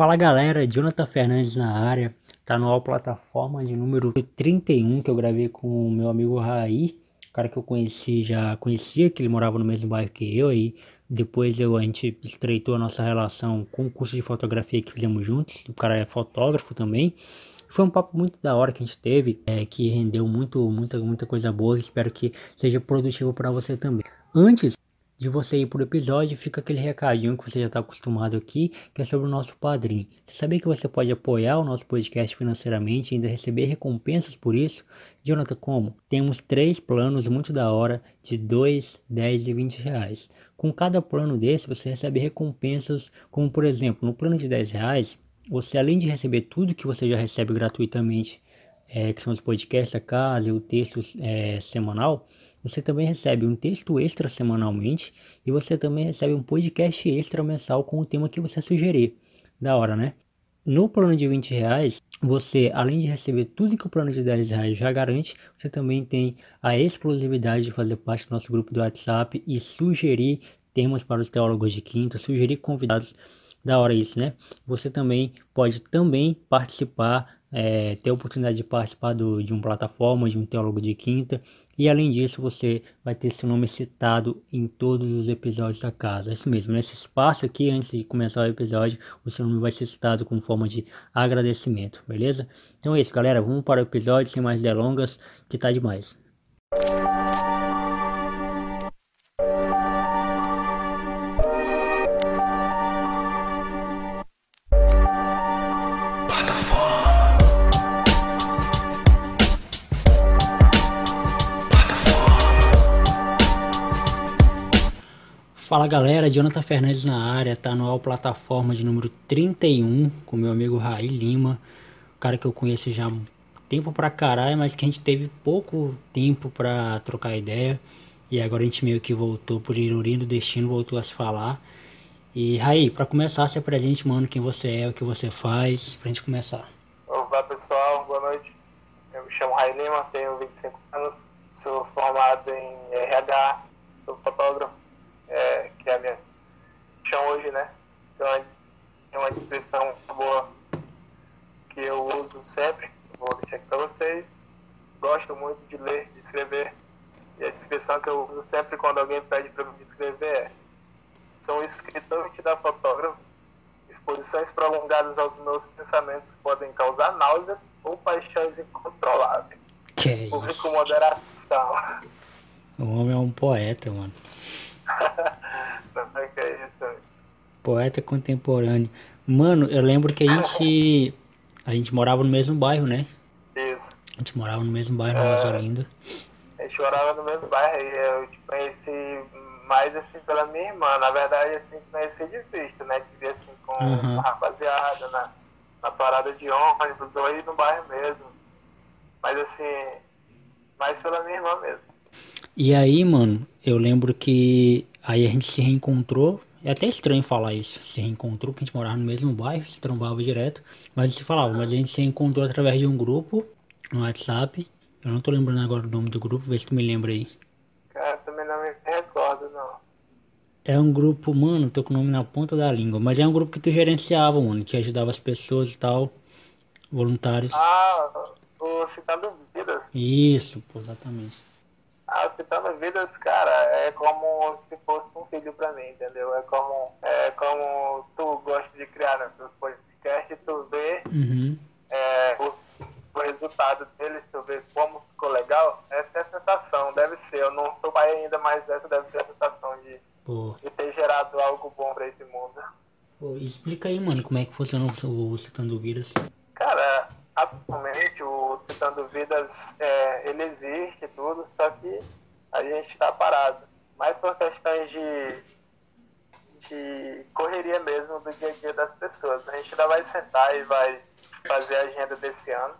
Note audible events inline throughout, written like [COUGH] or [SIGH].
Fala galera, Jonathan Fernandes na área, tá no All Plataforma de número 31 que eu gravei com o meu amigo Raí, cara que eu conheci, já conhecia, que ele morava no mesmo bairro que eu, aí depois eu, a gente estreitou a nossa relação com o curso de fotografia que fizemos juntos, o cara é fotógrafo também, foi um papo muito da hora que a gente teve, é, que rendeu muito, muita, muita coisa boa, espero que seja produtivo para você também. Antes de você ir pro episódio, fica aquele recadinho que você já está acostumado aqui, que é sobre o nosso padrinho. Você sabia que você pode apoiar o nosso podcast financeiramente e ainda receber recompensas por isso? Jonathan, como? Temos três planos muito da hora de 2, 10 e 20 reais. Com cada plano desse, você recebe recompensas, como por exemplo, no plano de 10 reais, você além de receber tudo que você já recebe gratuitamente, é, que são os podcasts da casa e o texto é, semanal, você também recebe um texto extra semanalmente e você também recebe um podcast extra mensal com o tema que você sugerir. Da hora, né? No plano de 20 reais, você, além de receber tudo que o plano de 10 reais já garante, você também tem a exclusividade de fazer parte do nosso grupo do WhatsApp e sugerir temas para os teólogos de quinta, sugerir convidados. Da hora isso, né? Você também pode também participar é, ter a oportunidade de participar do, de uma plataforma, de um teólogo de quinta, e além disso você vai ter seu nome citado em todos os episódios da casa. É isso mesmo, nesse espaço aqui, antes de começar o episódio, o seu nome vai ser citado como forma de agradecimento, beleza? Então é isso, galera, vamos para o episódio sem mais delongas, que tá demais. Fala galera, Jonathan Fernandes na área, tá no All Plataforma de número 31 com meu amigo Raí Lima, cara que eu conheço já há tempo pra caralho, mas que a gente teve pouco tempo pra trocar ideia e agora a gente meio que voltou por ironia do destino, voltou a se falar. E Raí, pra começar, se apresente, mano, quem você é, o que você faz, pra gente começar. Olá pessoal, boa noite. Eu me chamo Raí Lima, tenho 25 anos, sou formado em RH, sou fotógrafo é, que é a minha chão hoje, né? Então é uma expressão boa que eu uso sempre, vou deixar aqui para vocês. Gosto muito de ler, de escrever, e a descrição que eu uso sempre quando alguém pede para me escrever é sou um escritor da fotógrafo. Exposições prolongadas aos meus pensamentos podem causar náuseas ou paixões incontroláveis. Que é Use com moderação. O homem é um poeta, mano. [LAUGHS] que é isso? Poeta contemporâneo. Mano, eu lembro que a gente. A gente morava no mesmo bairro, né? Isso. A gente morava no mesmo bairro, na É. A gente morava no mesmo bairro e eu te conheci mais assim pela minha irmã. Na verdade, assim, conheci de vista, né? Te vi assim com Uhum. a rapaziada na, na parada de ônibus ou aí no bairro mesmo. Mas assim, mais pela minha irmã mesmo. E aí, mano, eu lembro que aí a gente se reencontrou. É até estranho falar isso, se reencontrou, porque a gente morava no mesmo bairro, se trombava direto. Mas a gente falava, mas a gente se reencontrou através de um grupo no WhatsApp. Eu não tô lembrando agora o nome do grupo, vê se tu me lembra aí. Cara, também não me recordo, não. É um grupo, mano, tô com o nome na ponta da língua, mas é um grupo que tu gerenciava, mano, que ajudava as pessoas e tal, voluntários. Ah, o Citando Vidas. Isso, pô, exatamente. Ah, Citando Vidas, cara, é como se fosse um filho pra mim, entendeu? É como, é como tu gosta de criar teu podcast, tu vê Uhum. é, o, o resultado deles, tu vê como ficou legal, essa é a sensação, deve ser. Eu não sou pai ainda, mas essa deve ser a sensação de, Pô, de ter gerado algo bom pra esse mundo. pô, explica aí, mano, como é que funciona o, o Citando Vidas. Cara, atualmente o Citando Vidas, é, ele existe e tudo, só que a gente está parado. Mais por questões de, de correria mesmo do dia a dia das pessoas. A gente ainda vai sentar e vai fazer a agenda desse ano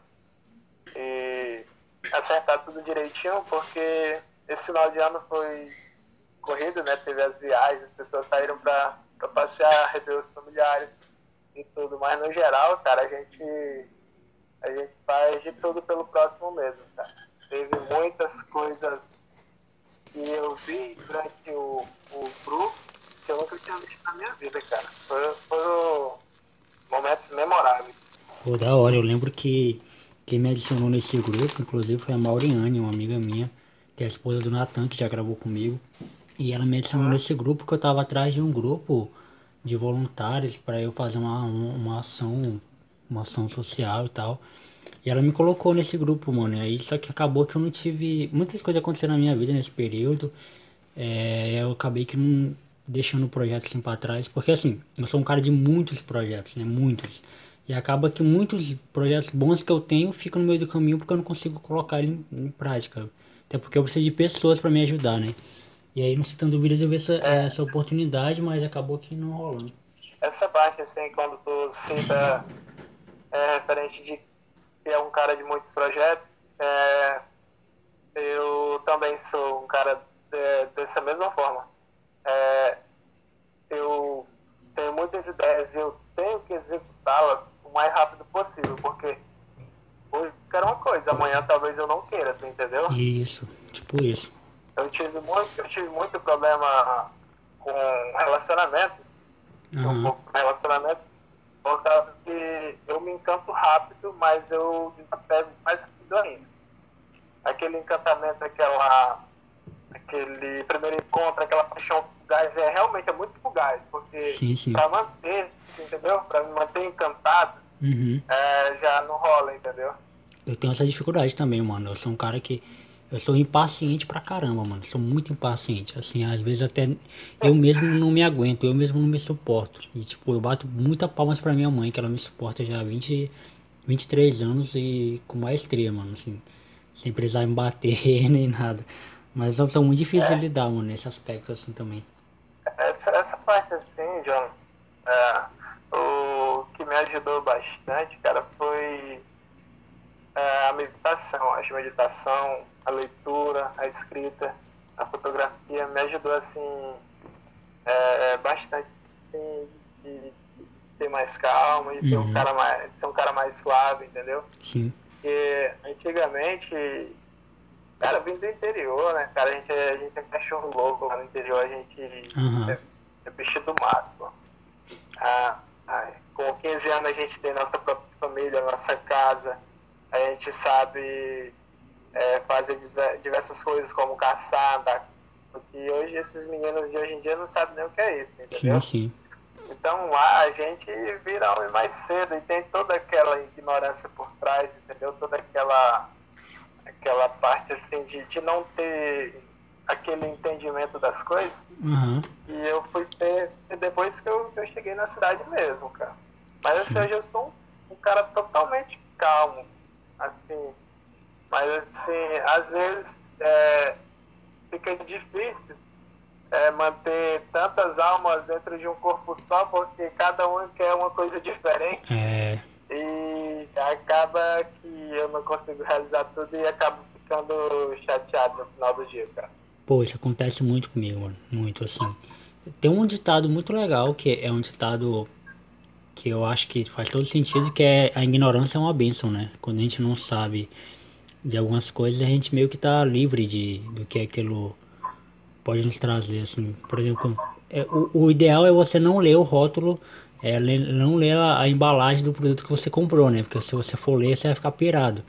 e acertar tudo direitinho, porque esse final de ano foi corrido, né? Teve as viagens, as pessoas saíram para passear, rever os familiares e tudo, mas no geral, cara, a gente a gente faz de tudo pelo próximo mesmo, cara. Teve muitas coisas que eu vi durante o, o grupo que eu nunca tinha visto na minha vida, cara. Foram, foram momentos Pô, da hora, eu lembro que quem me adicionou nesse grupo, inclusive, foi a Mauriane, uma amiga minha, que é a esposa do Natan, que já gravou comigo. E ela me adicionou uhum. nesse grupo que eu tava atrás de um grupo de voluntários para eu fazer uma, uma ação, uma ação social e tal. E ela me colocou nesse grupo, mano. E aí só que acabou que eu não tive. Muitas coisas aconteceram na minha vida nesse período. É, eu acabei que não deixando o projeto assim pra trás. Porque assim, eu sou um cara de muitos projetos, né? Muitos. E acaba que muitos projetos bons que eu tenho ficam no meio do caminho porque eu não consigo colocar ele em, em prática. Até porque eu preciso de pessoas para me ajudar, né? E aí não se tendo dúvida de ver essa, é. essa oportunidade, mas acabou que não rolando. Essa parte, assim, quando tu cita é, referente de que é um cara de muitos projetos, é, eu também sou um cara de, dessa mesma forma. É, eu tenho muitas ideias e eu tenho que executá-las o mais rápido possível, porque hoje eu quero uma coisa, amanhã talvez eu não queira, tu entendeu? Isso, tipo isso. Eu tive muito, eu tive muito problema com relacionamentos, uhum. um pouco com relacionamento, por causa que eu me encanto rápido, mas eu desapego mais rápido ainda. Aquele encantamento, aquela, aquele primeiro encontro, aquela paixão fugaz, é realmente é muito fugaz, porque pra manter entendeu? Pra me manter encantado, uhum. é, já não rola, entendeu? Eu tenho essa dificuldade também, mano. Eu sou um cara que. Eu sou impaciente pra caramba, mano. Sou muito impaciente. Assim, às vezes até eu mesmo não me aguento, eu mesmo não me suporto. E, tipo, eu bato muita palmas pra minha mãe, que ela me suporta já há 20, 23 anos e com maestria, mano. Assim, sem precisar me bater [LAUGHS] nem nada. Mas eu sou muito difícil é. de lidar, mano, nesse aspecto assim também. Essa, essa parte assim, John, é, o que me ajudou bastante, cara, foi é, a meditação. A meditação, a leitura, a escrita, a fotografia me ajudou assim é, bastante assim, de, ter mais calma, de, ter um uhum. cara mais, de ser um cara mais suave, entendeu? Sim. Porque antigamente, cara, vindo do interior, né, cara, a gente, é, a gente é cachorro louco lá no interior, a gente uhum. é, é bicho do mato, pô. Ah, com 15 anos a gente tem nossa própria família, nossa casa, a gente sabe é, fazer diversas coisas como caçar, andar. Porque hoje esses meninos de hoje em dia não sabem nem o que é isso, entendeu? Sim, sim. Então lá a gente vira homem mais cedo e tem toda aquela ignorância por trás, entendeu? Toda aquela aquela parte assim de, de não ter aquele entendimento das coisas. Uhum. E eu fui ter depois que eu, que eu cheguei na cidade mesmo, cara. Mas assim, hoje eu sou um, um, cara totalmente calmo, assim. Mas assim, às vezes é, fica difícil é, manter tantas almas dentro de um corpo só, porque cada um quer uma coisa diferente. É. E acaba que eu não consigo realizar tudo e acabo ficando chateado no final do dia, cara. Pô, isso acontece muito comigo, mano. Muito assim. Tem um ditado muito legal, que é um ditado que eu acho que faz todo sentido, que é a ignorância é uma bênção, né? Quando a gente não sabe de algumas coisas, a gente meio que tá livre de do que aquilo pode nos trazer, assim. Por exemplo, é, o, o ideal é você não ler o rótulo, é, não ler a, a, embalagem do produto que você comprou, né? Porque se você for ler, você vai ficar pirado.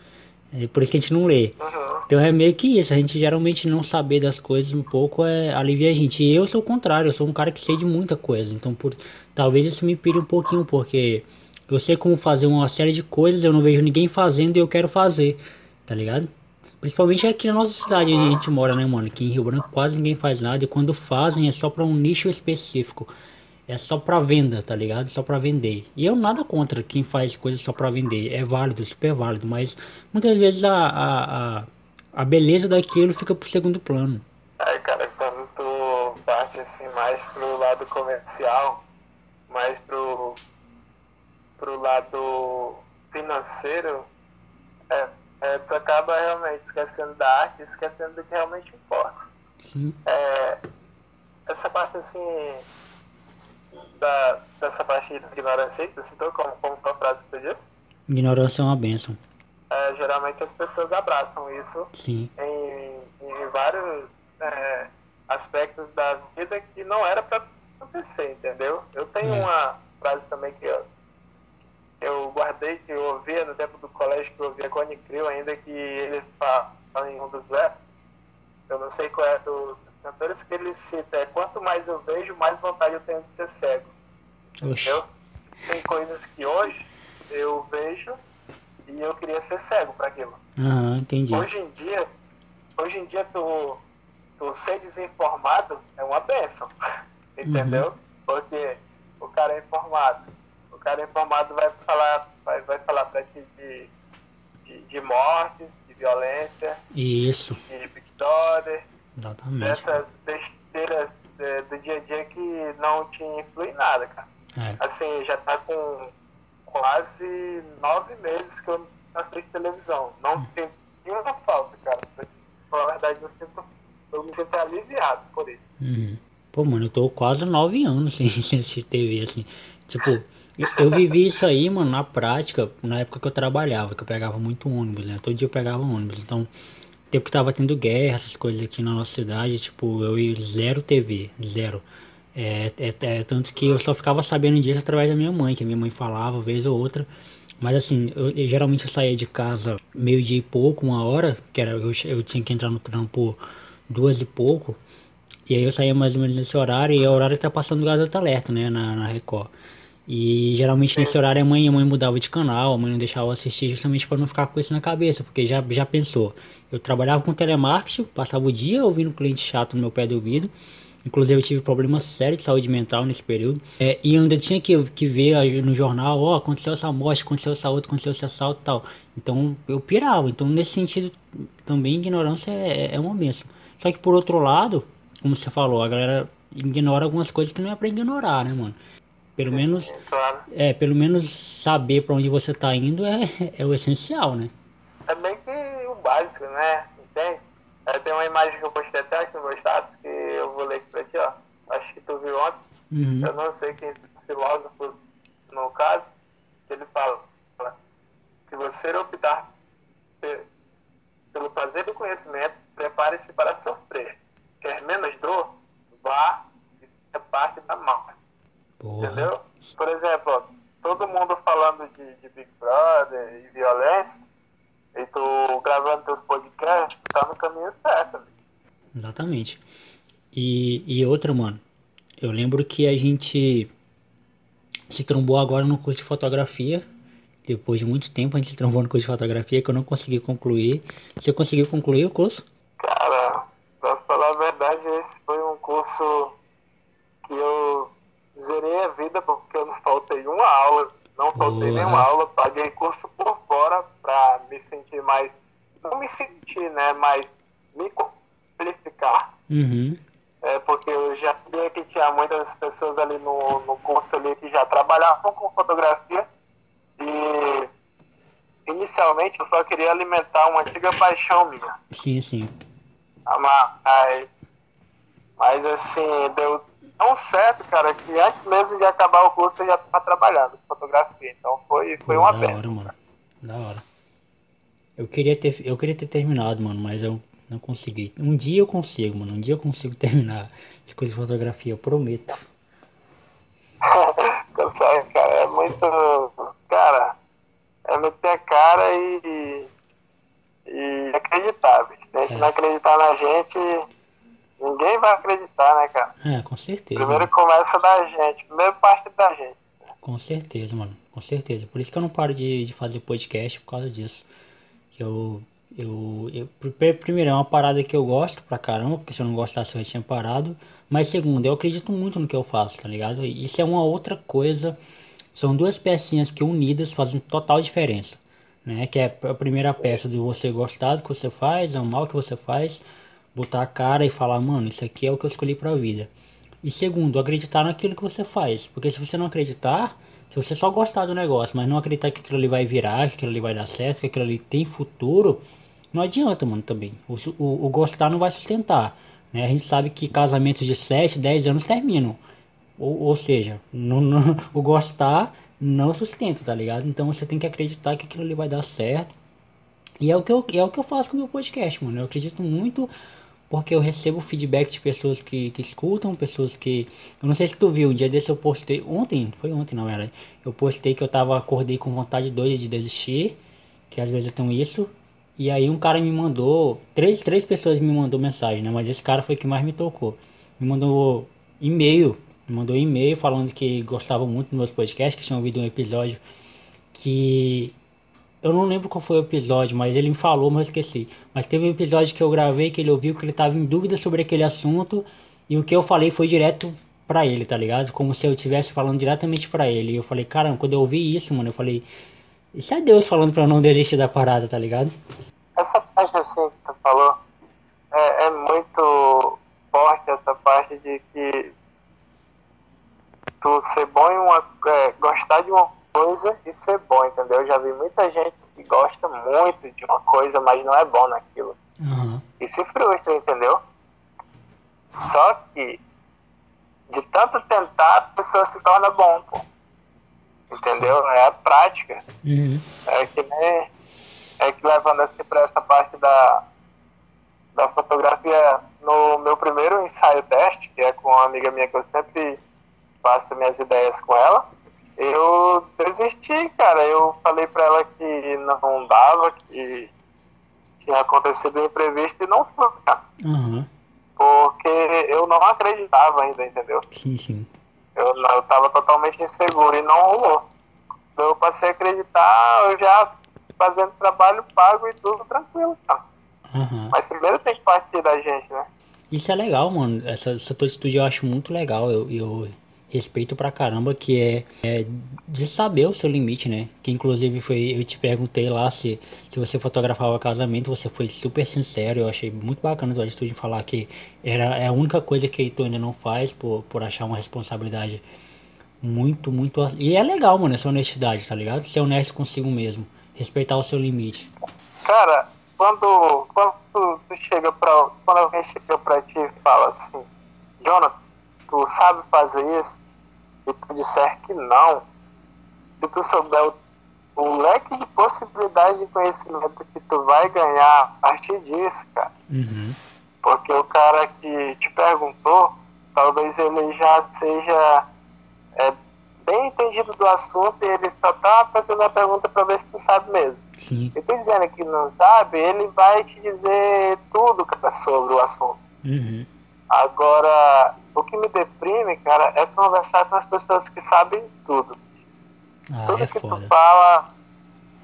É por isso que a gente não lê. Uhum. Então é meio que isso, a gente geralmente não saber das coisas um pouco é alivia a gente. E eu sou o contrário, eu sou um cara que sei de muita coisa. Então por talvez isso me pire um pouquinho, porque eu sei como fazer uma série de coisas, eu não vejo ninguém fazendo e eu quero fazer, tá ligado? Principalmente aqui na nossa cidade onde a gente mora, né, mano? Aqui em Rio Branco quase ninguém faz nada e quando fazem é só para um nicho específico. É só pra venda, tá ligado? Só pra vender. E eu nada contra quem faz coisas só pra vender. É válido, super válido. Mas muitas vezes a, a, a, a beleza daquilo fica pro segundo plano. Aí, cara, quando tu parte assim mais pro lado comercial, mais pro, pro lado financeiro, é, é, tu acaba realmente esquecendo da arte, esquecendo do que realmente importa. Sim. É, essa parte assim da, dessa parte da ignorância que você citou, como, como a frase que você disse? Ignorância é uma bênção. É, geralmente as pessoas abraçam isso Sim. Em, em vários é, aspectos da vida que não era para acontecer, entendeu? Eu tenho é. uma frase também que eu, eu guardei, que eu ouvia no tempo do colégio, que eu ouvia Cone Crew, ainda que ele fala em um dos versos, eu não sei qual é dos cantores que ele cita, é quanto mais eu vejo, mais vontade eu tenho de ser cego. Oxi. Entendeu? Tem coisas que hoje eu vejo e eu queria ser cego para aquilo. Aham, entendi. Hoje em dia, hoje em dia tu, tu ser desinformado é uma benção. [LAUGHS] Entendeu? Porque o cara é informado. O cara é informado vai falar, vai, vai falar pra ti de, de, de mortes, de violência, Isso, de Big Brother, exatamente. dessas besteiras é, do dia a dia que não te influi nada, cara. É, Assim, já tá com quase nove meses que eu não assisto televisão. Não sinto nenhuma falta, cara. Pra falar a verdade, eu, sinto, eu me sinto aliviado por isso. uhum. Pô, mano, eu tô quase nove anos sem, [LAUGHS] sem assistir TV, assim. Tipo, eu, eu vivi isso aí, mano, na prática, na época que eu trabalhava, que eu pegava muito ônibus, né? Todo dia eu pegava ônibus. Então, tempo que tava tendo guerra, essas coisas aqui na nossa cidade, tipo, eu ia zero TV, zero. É, é, é tanto que eu só ficava sabendo disso através da minha mãe, que a minha mãe falava, vez ou outra. Mas assim, eu, eu geralmente eu saía de casa meio dia e pouco, uma hora, que era eu, eu tinha que entrar no trampo duas e pouco. E aí eu saía mais ou menos nesse horário, e é o horário que tá passando o Gazeta Alerta, né, na, na Record. E geralmente nesse horário a mãe, a mãe mudava de canal, a mãe não deixava eu assistir justamente para não ficar com isso na cabeça, porque já, já pensou. Eu trabalhava com telemarketing, passava o dia ouvindo cliente chato no meu pé do ouvido. Inclusive eu tive problemas sérios de saúde mental nesse período. É, e ainda tinha que, que ver no jornal, ó, aconteceu essa morte, aconteceu essa outra, aconteceu esse assalto e tal. Então eu pirava. Então nesse sentido também ignorância é, é uma benção. Só que por outro lado, como você falou, a galera ignora algumas coisas que não é pra ignorar, né, mano? Pelo menos, Claro. é, pelo menos saber pra onde você tá indo é, [LAUGHS] é o essencial, né? É bem que o básico, né? Entende? É, tem uma imagem que eu postei até aqui no meu status, que eu vou ler aqui pra ti, ó. Acho que tu viu ontem. Uhum. Eu não sei quem dos filósofos, no caso, ele fala, se você optar pe- pelo prazer do conhecimento, prepare-se para sofrer. Quer menos dor? Vá e é parte da massa. Porra. Entendeu? Por exemplo, todo mundo falando de, de Big Brother e violência, e tu gravando teus podcasts, tu tá no caminho certo. amigo. Exatamente. E, e outra, mano, eu lembro que a gente se trombou agora no curso de fotografia. Depois de muito tempo a gente se trombou no curso de fotografia que eu não consegui concluir. Você conseguiu concluir o curso? Cara, pra falar a verdade, esse foi um curso que eu zerei a vida porque eu não faltei uma aula, não faltei nenhuma aula, paguei curso por fora pra me sentir mais, não me sentir, né, mas me qualificar. Uhum. É, porque eu já sabia que tinha muitas pessoas ali no, no curso ali que já trabalhavam com fotografia e inicialmente eu só queria alimentar uma antiga paixão minha. Sim, sim. Mas, mas assim, deu tão certo, cara, que antes mesmo de acabar o curso eu já estava trabalhando com fotografia. Então foi, foi Pô, uma da pena. hora, mano. Da hora. Eu queria ter, eu queria ter terminado, mano, mas eu não consegui. Um dia eu consigo, mano. Um dia eu consigo [LAUGHS] terminar as coisas de fotografia, eu prometo. [LAUGHS] Sabe, cara, é muito. Cara, é meter a cara e. e acreditar, bicho. Se a gente É. não acreditar na gente, ninguém vai acreditar, né, cara? É, com certeza. Primeiro mano. começa da gente, primeiro parte da gente. Com certeza, mano. Com certeza. Por isso que eu não paro de, de fazer podcast por causa disso. Que eu. Eu, eu, pri- primeiro, é uma parada que eu gosto pra caramba, porque se eu não gostasse eu tinha parado. Mas segundo, eu acredito muito no que eu faço, tá ligado? Isso é uma outra coisa. São duas pecinhas que unidas fazem total diferença. Né? Que é a primeira peça de você gostar do que você faz, amar o que você faz, botar a cara e falar, mano, isso aqui é o que eu escolhi pra vida. E segundo, acreditar naquilo que você faz. Porque se você não acreditar, se você só gostar do negócio, mas não acreditar que aquilo ali vai virar, que aquilo ali vai dar certo, que aquilo ali tem futuro, não adianta, mano, também. O, o, o gostar não vai sustentar. Né? A gente sabe que casamentos de 7, 10 anos terminam. Ou, ou seja, não, não- [LAUGHS] o gostar não sustenta, tá ligado? Então você tem que acreditar que aquilo ali vai dar certo. E é o que eu, é o que eu faço com o meu podcast, mano. Eu acredito muito porque eu recebo feedback de pessoas que, que escutam, pessoas que. Eu não sei se tu viu, um dia desse eu postei. Ontem, foi ontem na verdade. Eu postei que eu tava, acordei com vontade doida de desistir. Que às vezes eu tenho isso. E aí um cara me mandou. Três, três pessoas me mandou mensagem, né? Mas esse cara foi que mais me tocou. Me mandou e-mail. Me mandou e-mail falando que gostava muito dos meus podcasts, que tinha ouvido um episódio que eu não lembro qual foi o episódio, mas ele me falou, mas esqueci. Mas teve um episódio que eu gravei que ele ouviu que ele tava em dúvida sobre aquele assunto e o que eu falei foi direto pra ele, tá ligado? Como se eu estivesse falando diretamente pra ele. E eu falei, caramba, quando eu ouvi isso, mano, eu falei, isso é Deus falando pra eu não desistir da parada, tá ligado? Essa parte assim que tu falou é, é muito forte essa parte de que tu ser bom em uma. É, gostar de uma coisa e ser bom, entendeu? Eu já vi muita gente que gosta muito de uma coisa, mas não é bom naquilo. Uhum. E se frustra, entendeu? Só que de tanto tentar, a pessoa se torna bom, pô. Entendeu? É a prática. Uhum. É que nem. É que levando assim pra essa parte da, da fotografia no meu primeiro ensaio teste, que é com uma amiga minha que eu sempre passo minhas ideias com ela eu desisti, cara. Eu falei pra ela que não dava, que tinha acontecido um imprevisto e não foi, cara. Uhum. Porque eu não acreditava ainda, entendeu? Sim, sim. Eu, eu tava totalmente inseguro e não rolou. Então eu passei a acreditar, eu já fazendo trabalho pago e tudo tranquilo, cara. Uhum. Mas primeiro tem que partir da gente, né? Isso é legal, mano. Essa, essa tua atitude eu acho muito legal. Eu, eu respeito pra caramba que é, é de saber o seu limite, né? Que inclusive foi, eu te perguntei lá se, se você fotografava casamento, você foi super sincero. Eu achei muito bacana a tua atitude de falar que era é a única coisa que tu ainda não faz por, por achar uma responsabilidade muito, muito. E é legal, mano, essa honestidade, tá ligado? Ser honesto consigo mesmo. Respeitar o seu limite. Cara, quando, quando tu chega pra. Quando alguém chega pra ti e fala assim, Jonathan, tu sabe fazer isso? E tu disser que não, se tu souber o, o leque de possibilidades de conhecimento que tu vai ganhar a partir disso, cara. Uhum. Porque o cara que te perguntou, talvez ele já seja é, bem entendido do assunto e ele só tá fazendo a pergunta pra ver se tu sabe mesmo. Sim. E tu dizendo que não sabe, ele vai te dizer tudo, sobre o assunto. Uhum. Agora, o que me deprime, cara, é conversar com as pessoas que sabem tudo. Ah, tudo é que tu foda. fala,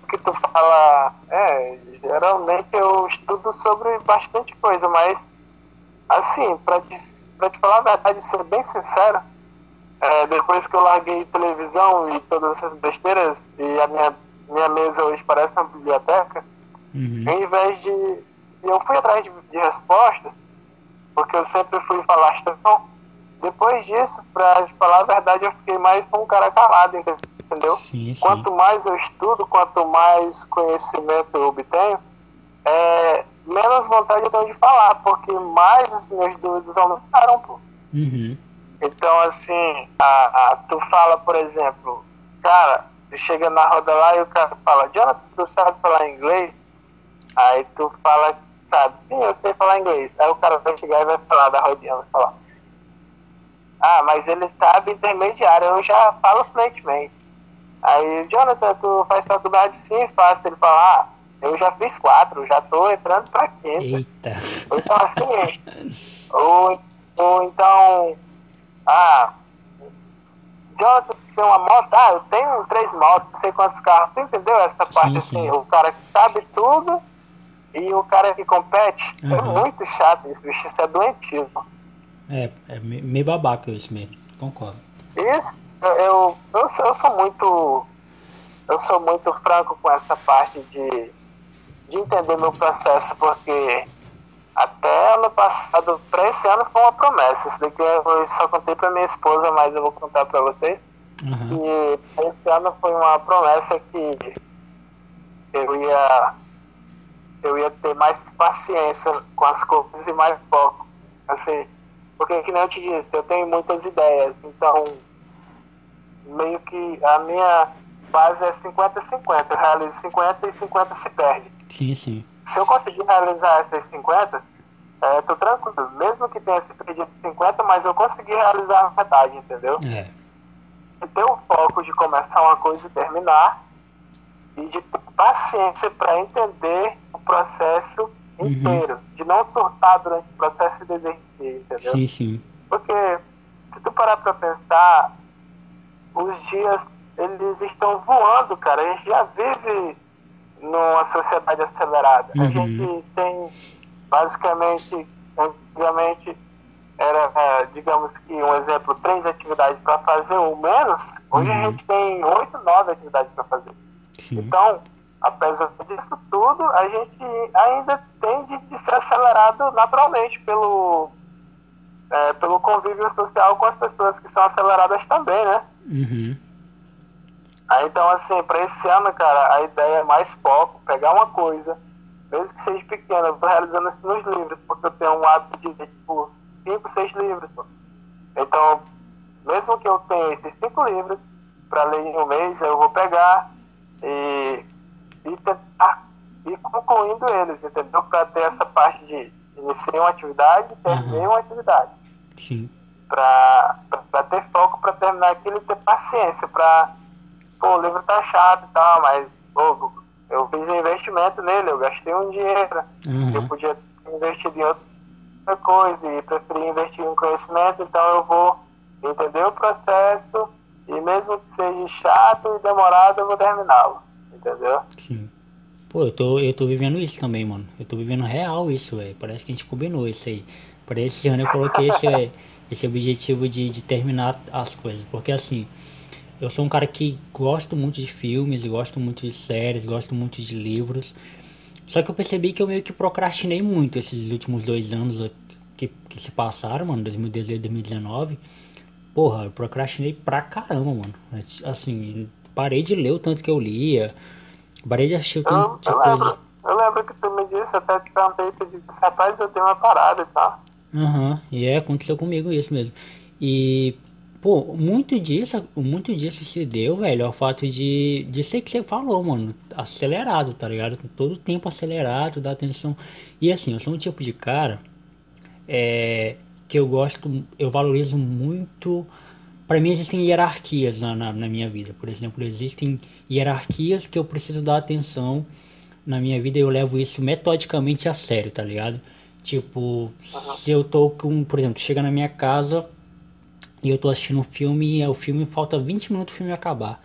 que tu fala, é, geralmente eu estudo sobre bastante coisa, mas assim, pra te, pra te falar a verdade, ser bem sincero, é, depois que eu larguei televisão e todas essas besteiras, e a minha, minha mesa hoje parece uma biblioteca, Uhum. em vez de. Eu fui atrás de, de respostas, porque eu sempre fui falastrão. Depois disso, pra falar a verdade, eu fiquei mais com um cara calado, entendeu? Sim, sim. Quanto mais eu estudo, quanto mais conhecimento eu obtenho, é, menos vontade eu tenho de falar, porque mais as minhas dúvidas aumentaram, pô. Uhum. Então, assim, a, a- tu fala, por exemplo, cara, tu chega na roda lá e o cara fala, Jonathan, tu sabe falar inglês? Aí tu fala, sabe, sim, eu sei falar inglês. Aí o cara vai chegar e vai falar da rodinha, vai falar, ah, mas ele sabe intermediário, eu já falo fluentemente. Aí, Jonathan, tu faz faculdade? Sim, faço. Ele fala, ah, eu já fiz quatro, já tô entrando pra quinta. Eita. Ou então assim, ou, ou então, ah, Jonathan tem uma moto, ah, eu tenho três motos, não sei quantos carros, tu entendeu essa parte Sim, assim, sim. o cara que sabe tudo e o cara que compete, é Uhum. muito chato isso, bicho, isso é doentio. É, é me- meio babaca isso mesmo. Concordo. Isso, eu, eu, sou, eu sou muito, eu sou muito franco com essa parte de, de entender meu processo, porque até ano passado, para esse ano foi uma promessa. Isso daqui eu só contei para minha esposa, mas eu vou contar para vocês. Uhum. E esse ano foi uma promessa que eu ia eu ia ter mais paciência com as coisas e mais foco. Assim, porque que nem eu te disse, eu tenho muitas ideias, então meio que a minha base é 50-50, eu realizo 50 e 50 se perde Sim, sim. se eu conseguir realizar essas 50, é, tô tranquilo. Mesmo que tenha se perdido 50, mas eu consegui realizar a metade, entendeu? É. E ter o foco de começar uma coisa e terminar, e de ter paciência para entender o processo Uhum. inteiro, de não surtar durante o processo e desistir, entendeu? Sim, sim. Porque se tu parar pra pensar, os dias eles estão voando, cara. A gente já vive numa sociedade acelerada. A Uhum. gente tem basicamente, antigamente era, é, digamos que um exemplo, três atividades para fazer ou menos. Hoje Uhum. a gente tem oito, nove atividades para fazer. Sim. Então, apesar disso tudo, a gente ainda tende de ser acelerado naturalmente pelo, é, pelo convívio social com as pessoas que são aceleradas também, né? Uhum. Aí, então, assim, para esse ano, cara, a ideia é mais foco, pegar uma coisa, mesmo que seja pequena, eu tô realizando isso nos livros, porque eu tenho um hábito de ler, tipo, cinco, seis livros, pô. Então, mesmo que eu tenha esses cinco livros para ler em um mês, eu vou pegar e, e tentar ir concluindo eles, entendeu? Para ter essa parte de iniciei uma atividade e terminei Uhum. uma atividade. Sim. Pra ter foco para terminar aquilo e ter paciência para pô, o livro tá chato e tal, mas pô, eu fiz um investimento nele, eu gastei um dinheiro, eu Uhum. podia ter investido em outra coisa e preferi investir em conhecimento, então eu vou entender o processo e mesmo que seja chato e demorado, eu vou terminá-lo, entendeu? Sim. Pô, eu tô, eu tô vivendo isso também, mano. Eu tô vivendo real isso, velho. Parece que a gente combinou isso aí. Para esse ano eu coloquei esse, [LAUGHS] esse objetivo de, de terminar as coisas. Porque assim, eu sou um cara que gosto muito de filmes, gosto muito de séries, gosto muito de livros. Só que eu percebi que eu meio que procrastinei muito esses últimos dois anos que, que se passaram, mano, 2018 e 2019. Porra, eu procrastinei pra caramba, mano. Assim, parei de ler o tanto que eu lia. Parei de assistir o Eu, tanto de eu coisa. lembro, eu lembro que tu me disse, até te perguntei, tu disse, rapaz, eu dei uma parada e tal. Aham, e é, aconteceu comigo isso mesmo. E, pô, muito disso, muito disso se deu, velho, ao fato de, de ser que você falou, mano, acelerado, tá ligado? Todo o tempo acelerado, dá atenção. E assim, eu sou um tipo de cara é, que eu gosto, eu valorizo muito. Pra mim existem hierarquias na, na, na minha vida. Por exemplo, existem hierarquias que eu preciso dar atenção na minha vida e eu levo isso metodicamente a sério, tá ligado? Tipo, se eu tô com, por exemplo, chega na minha casa e eu tô assistindo um filme e o filme falta 20 minutos pro filme acabar.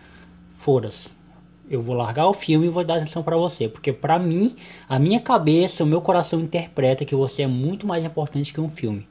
Foda-se. Eu vou largar o filme e vou dar atenção pra você, porque pra mim, a minha cabeça, o meu coração interpreta que você é muito mais importante que um filme.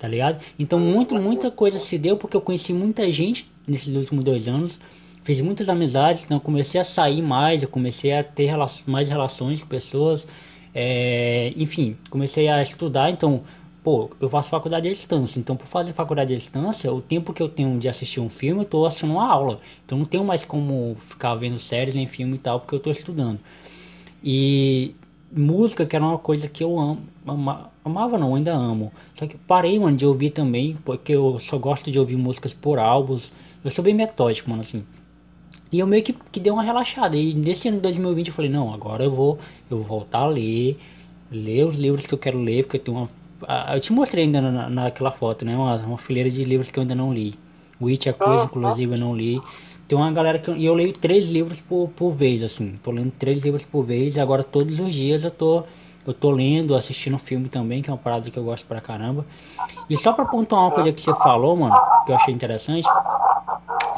Tá ligado? Então, muito, muita coisa se deu porque eu conheci muita gente nesses últimos dois anos. Fiz muitas amizades, então comecei a sair mais, eu comecei a ter mais relações com pessoas. é, enfim, comecei a estudar, então, pô, eu faço faculdade à distância. Então, por fazer faculdade à distância, o tempo que eu tenho de assistir um filme, eu tô assistindo uma aula. Então, não tenho mais como ficar vendo séries nem filme e tal, porque eu tô estudando. E música, que era uma coisa que eu amo, amava não, ainda amo. Só que eu parei, mano, de ouvir também, porque eu só gosto de ouvir músicas por álbuns. Eu sou bem metódico, mano, assim. E eu meio que, que dei uma relaxada. E nesse ano de 2020 eu falei, não, agora eu vou, eu vou voltar a ler, ler os livros que eu quero ler, porque eu tenho uma. ah, Eu te mostrei ainda na, naquela foto, né? Uma, uma fileira de livros que eu ainda não li. Witch a coisa, inclusive, eu não li. Tem uma galera que eu, e eu leio três livros por, por vez, assim. Tô lendo três livros por vez agora todos os dias eu tô, eu tô lendo, assistindo filme também, que é uma parada que eu gosto pra caramba. E só pra pontuar uma coisa que você falou, mano, que eu achei interessante,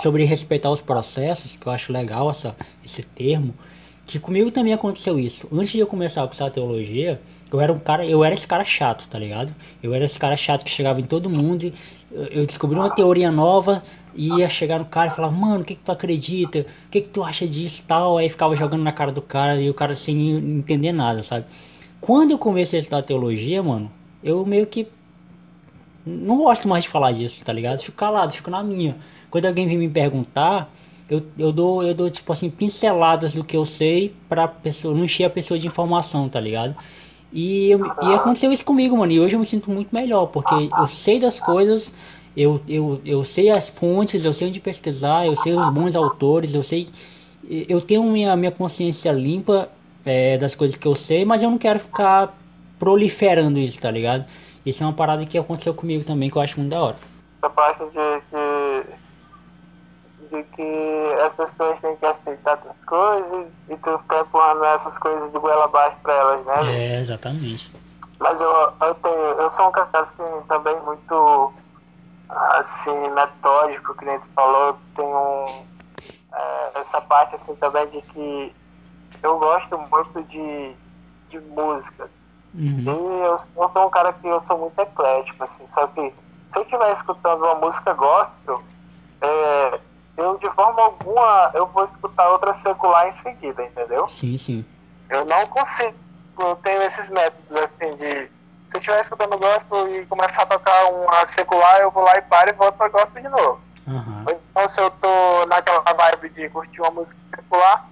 sobre respeitar os processos, que eu acho legal essa, esse termo, que comigo também aconteceu isso. Antes de eu começar a cursar teologia, eu era um cara, eu era esse cara chato, tá ligado? Eu era esse cara chato que chegava em todo mundo, e eu descobri uma teoria nova, e ia chegar no cara e falar, mano, o que que tu acredita? O que que tu acha disso e tal? Aí ficava jogando na cara do cara e o cara sem entender nada, sabe? Quando eu comecei a estudar teologia, mano, eu meio que não gosto mais de falar disso, tá ligado? Fico calado, fico na minha. Quando alguém vem me perguntar, eu, eu dou, eu dou tipo assim, pinceladas do que eu sei pra pessoa, não encher a pessoa de informação, tá ligado? E, eu- e aconteceu isso comigo, mano. E hoje eu me sinto muito melhor, porque eu sei das coisas, eu, eu, eu sei as fontes, eu sei onde pesquisar, eu sei os bons autores, eu sei. Eu tenho minha, minha consciência limpa é, das coisas que eu sei, mas eu não quero ficar proliferando isso, tá ligado? Isso é uma parada que aconteceu comigo também, que eu acho muito da hora. Essa parte de que, de que as pessoas têm que aceitar as coisas e tu ficar empurrando essas coisas de goela abaixo pra elas, né? É, exatamente. Mas eu, eu, tenho, eu sou um cara assim, também muito assim, metódico, que nem tu falou, tenho um, é, essa parte assim também de que eu gosto muito de, de música. Uhum. E eu, eu sou um cara que eu sou muito eclético, assim, só que se eu estiver escutando uma música gospel, é, eu de forma alguma eu vou escutar outra secular em seguida, entendeu? Sim, sim. Eu não consigo, eu tenho esses métodos assim de se eu estiver escutando gospel e começar a tocar uma secular, eu vou lá e paro e volto pra gospel de novo. Uhum. Então se eu tô naquela vibe de curtir uma música secular,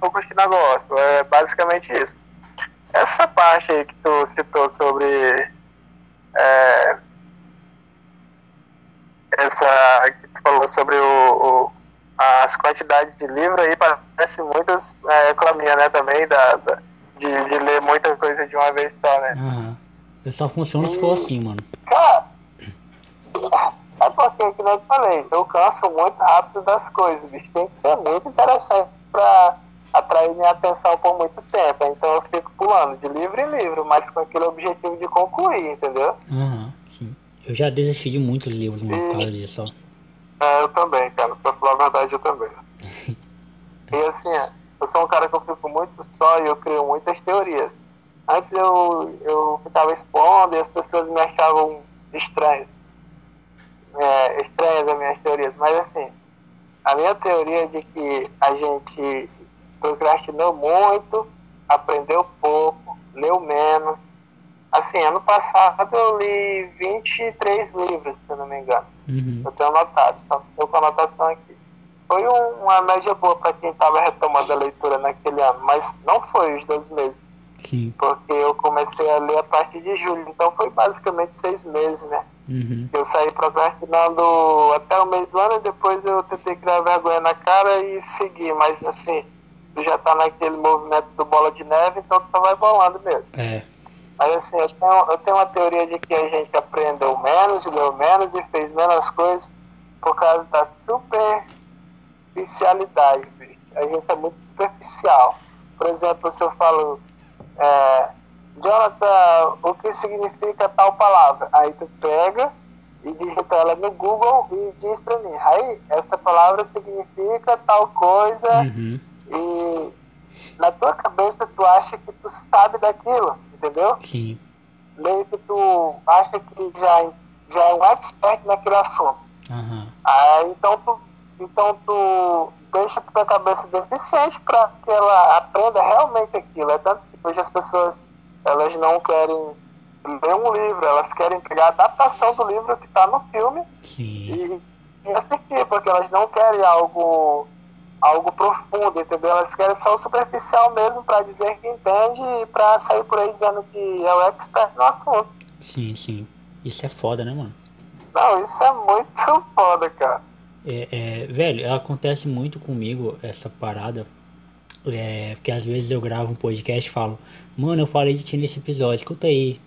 vou curtir na gospel. É basicamente isso. Essa parte aí que tu citou sobre é, essa que tu falou sobre o, o, as quantidades de livro aí parece muitas é, com a minha, né, também, da, da de, de, ler muita coisa de uma vez só, né? Uhum. Eu só funciono se for assim, mano. Cara, é porque, que nem eu falei, eu canso muito rápido das coisas, bicho. Tem que ser muito interessante pra atrair minha atenção por muito tempo. Então eu fico pulando de livro em livro, mas com aquele objetivo de concluir, entendeu? Uhum, sim. Eu já desisti de muitos livros por causa disso, ó. É, eu também, cara. Pra falar a verdade, eu também. [LAUGHS] e assim, eu sou um cara que eu fico muito só e eu crio muitas teorias. Antes eu, eu ficava expondo e as pessoas me achavam estranho. É, estranhas as minhas teorias, mas assim, a minha teoria é de que a gente procrastinou muito, aprendeu pouco, leu menos. Assim, ano passado eu li 23 livros, se eu não me engano. Uhum. Eu tenho anotado, então estou com a anotação aqui. Foi um, uma média boa para quem estava retomando a leitura naquele ano, mas não foi os dois meses. Sim. Porque eu comecei a ler a partir de julho, então foi basicamente seis meses, né? Uhum. Eu saí procrastinando até o mês do ano e depois eu tentei criar vergonha na cara e seguir, mas assim, tu já tá naquele movimento do bola de neve, então tu só vai bolando mesmo. É. Mas assim, eu tenho, eu tenho uma teoria de que a gente aprendeu menos, leu menos e fez menos coisas por causa da superficialidade, bicho. A gente é muito superficial. Por exemplo, se eu falo, é, Jonathan, o que significa tal palavra? Aí tu pega e digita ela no Google e diz pra mim, aí, essa palavra significa tal coisa Uhum. E na tua cabeça tu acha que tu sabe daquilo, entendeu? Sim. Meio que tu acha que já, já é um expert naquele assunto. Aham. Aí então tu, então tu deixa a tua cabeça deficiente para que ela aprenda realmente aquilo. É tanto que hoje as pessoas elas não querem ler um livro, elas querem pegar a adaptação do livro que está no filme Sim. e, e assistir, porque elas não querem algo algo profundo, entendeu? Elas querem só o superficial mesmo para dizer que entende e para sair por aí dizendo que é o expert no assunto. Sim, sim. Isso é foda, né, mano? Não, isso é muito [LAUGHS] foda, cara. É, é, velho, acontece muito comigo essa parada. É, porque às vezes eu gravo um podcast e falo, mano, eu falei de ti nesse episódio, escuta aí.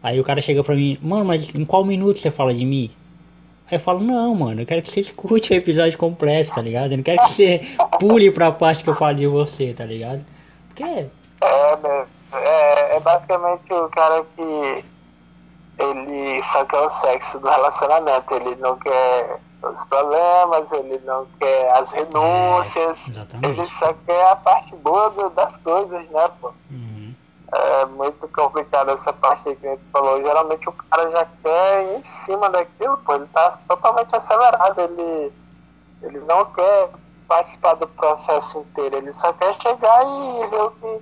Aí o cara chega pra mim, mano, mas em qual minuto você fala de mim? Aí eu falo, não, mano, eu quero que você escute o episódio completo, tá ligado? Eu não quero que você pule pra parte que eu falo de você, tá ligado? Porque, É, né? é, é basicamente o cara que ele só quer o sexo do relacionamento, ele não quer os problemas, ele não quer as renúncias, exatamente. ele só quer a parte boa das coisas, né, pô? Uhum. É muito complicado essa parte aí que a gente falou. Geralmente o cara já quer ir em cima daquilo, pô, ele tá totalmente acelerado, ele, ele não quer participar do processo inteiro, ele só quer chegar e ver o que,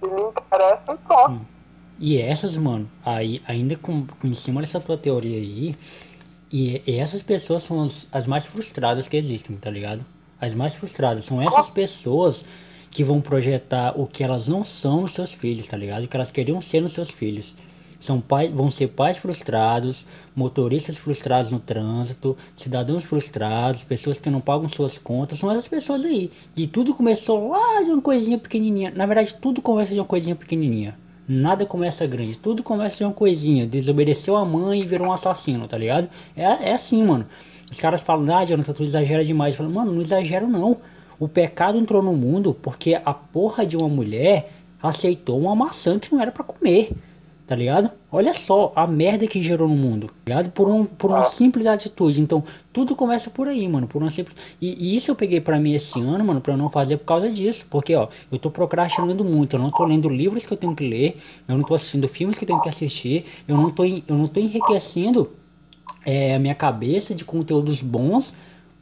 que lhe interessa e pronto. E essas, mano, aí, ainda com, com em cima dessa tua teoria aí, e, e essas pessoas são as, as mais frustradas que existem, tá ligado? As mais frustradas. São essas pessoas que vão projetar o que elas não são nos seus filhos, tá ligado? O que elas queriam ser nos seus filhos. São pais, vão ser pais frustrados, motoristas frustrados no trânsito, cidadãos frustrados, pessoas que não pagam suas contas, são essas pessoas aí. De tudo começou lá de uma coisinha pequenininha. Na verdade, tudo começa de uma coisinha pequenininha. Nada começa grande, tudo começa de uma coisinha. Desobedeceu a mãe e virou um assassino, tá ligado? É, é assim, mano. Os caras falam, ah, Jonathan, tu exagera demais. Eu falo, mano, não exagero não. O pecado entrou no mundo porque a porra de uma mulher aceitou uma maçã que não era para comer tá ligado? Olha só a merda que gerou no mundo, tá ligado? Por, um, por uma simples atitude. Então, tudo começa por aí, mano. Por uma simples. E, e, isso eu peguei pra mim esse ano, mano, pra eu não fazer por causa disso. Porque, ó, eu tô procrastinando muito. Eu não tô lendo livros que eu tenho que ler. Eu não tô assistindo filmes que eu tenho que assistir. Eu não tô, eu não tô enriquecendo é, a minha cabeça de conteúdos bons.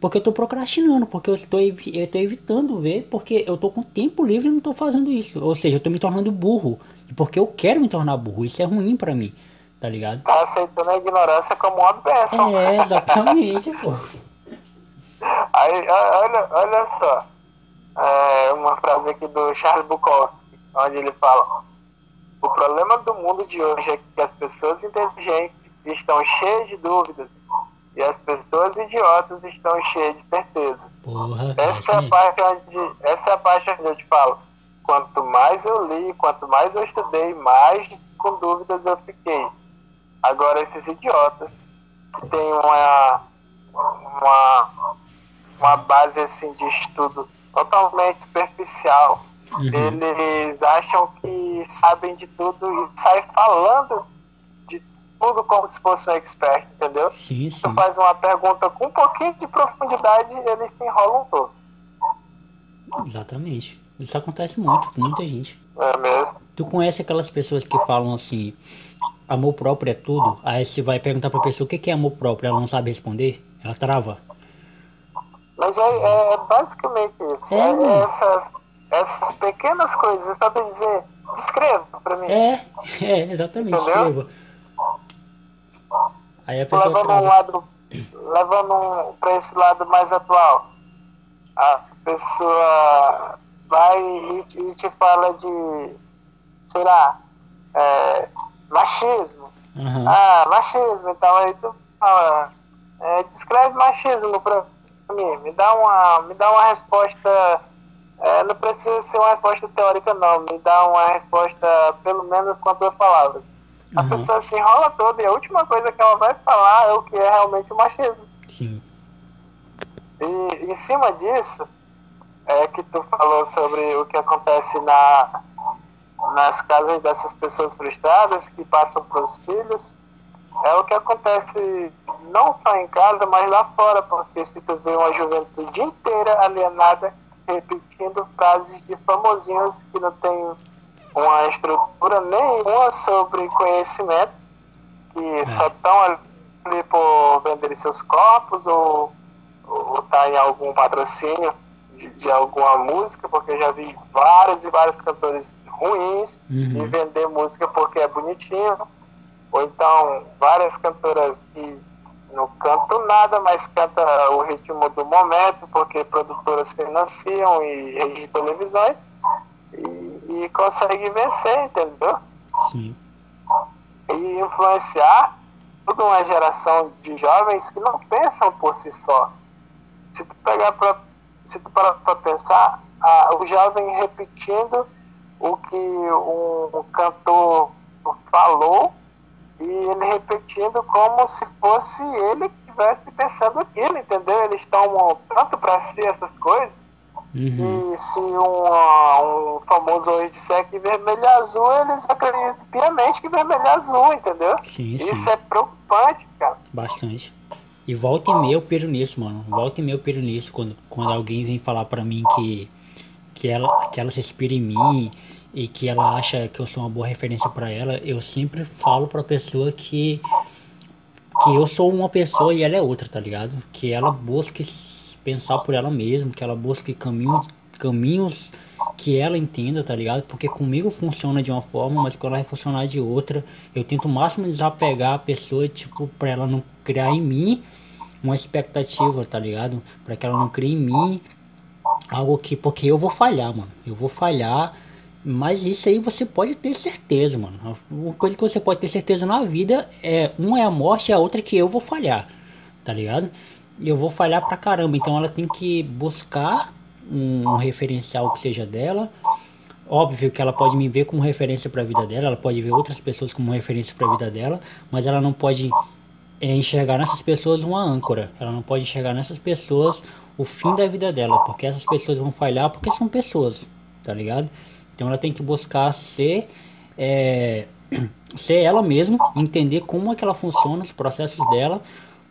Porque eu tô procrastinando, porque eu estou eu tô evitando ver, porque eu tô com tempo livre e não tô fazendo isso. Ou seja, eu tô me tornando burro. Porque eu quero me tornar burro. Isso é ruim pra mim, tá ligado? Tá aceitando a ignorância como uma bênção. É, exatamente, pô. [LAUGHS] Aí, olha, olha só. É uma frase aqui do Charles Bukowski, onde ele fala: O problema do mundo de hoje é que as pessoas inteligentes estão cheias de dúvidas e as pessoas idiotas estão cheias de certezas. Porra, essa, é a parte onde, essa é a parte onde eu te falo quanto mais eu li, quanto mais eu estudei, mais com dúvidas eu fiquei. Agora, esses idiotas que têm uma, uma, uma base assim, de estudo totalmente superficial, uhum. eles acham que sabem de tudo e saem falando tudo como se fosse um expert, entendeu? Sim, sim. Tu faz uma pergunta com um pouquinho de profundidade eles se enrolam todo. Exatamente. Isso acontece muito com muita gente. É mesmo? Tu conhece aquelas pessoas que falam assim, amor próprio é tudo? Aí você vai perguntar pra pessoa o que é amor próprio, ela não sabe responder, ela trava. Mas é, é basicamente isso. É, é essas, essas pequenas coisas, sabe dizer, descreva pra mim. É, [LAUGHS] é, exatamente, Entendeu? escreva. Levando um lado, levando pra esse lado mais atual. A pessoa vai e, e te fala de, sei lá, é, machismo. Uhum. Ah, machismo, então aí tu fala, é, descreve machismo pra mim, me dá uma, me dá uma resposta, é, não precisa ser uma resposta teórica não, me dá uma resposta pelo menos com duas palavras. Uhum. A pessoa se enrola toda e a última coisa que ela vai falar é o que é realmente o machismo. Sim. E em cima disso, é que tu falou sobre o que acontece na, nas casas dessas pessoas frustradas que passam para os filhos. É o que acontece não só em casa, mas lá fora, porque se tu vê uma juventude inteira alienada repetindo frases de famosinhos que não tem uma estrutura nenhuma sobre conhecimento, que é. só estão ali por vender seus corpos ou estar tá em algum patrocínio de, de, alguma música, porque eu já vi vários e vários cantores ruins uhum. e vender música porque é bonitinho. Ou então várias cantoras que não cantam nada, mas canta o ritmo do momento, porque produtoras financiam e redes de televisão e, consegue vencer, entendeu? Sim. E influenciar toda uma geração de jovens que não pensam por si só. Se tu pegar para se tu parar para pensar, a, o jovem repetindo o que um, um cantor falou e ele repetindo como se fosse ele que estivesse pensando aquilo, entendeu? Eles tomam tanto para si essas coisas uhum. e se um, um famoso hoje disser que vermelho azul, eles acreditam piamente que vermelho azul, entendeu? Sim, sim. Isso é preocupante, cara. Bastante. E volta e meia eu piro nisso, mano. Volta e meia eu piro nisso quando, quando alguém vem falar pra mim que, que, ela, que ela se inspira em mim e que ela acha que eu sou uma boa referência para ela. Eu sempre falo pra pessoa que, que eu sou uma pessoa e ela é outra, tá ligado? Que ela busque pensar por ela mesma, que ela busque caminhos, caminhos que ela entenda, tá ligado? Porque comigo funciona de uma forma, mas quando ela vai funcionar de outra, eu tento o máximo desapegar a pessoa, tipo, pra ela não criar em mim uma expectativa, tá ligado? Pra que ela não crie em mim algo que. Porque eu vou falhar, mano. Eu vou falhar. Mas isso aí você pode ter certeza, mano. Uma coisa que você pode ter certeza na vida é uma é a morte a outra é que eu vou falhar, tá ligado? Eu vou falhar pra caramba. Então ela tem que buscar um referencial que seja dela, Óbvio que ela pode me ver como referência para a vida dela, ela pode ver outras pessoas como referência para a vida dela, mas ela não pode é, enxergar nessas pessoas uma âncora. Ela não pode enxergar nessas pessoas o fim da vida dela, porque essas pessoas vão falhar porque são pessoas, tá ligado? Então ela tem que buscar ser é, [CLEARS THROAT] ser ela mesma, entender como é que ela funciona, os processos dela,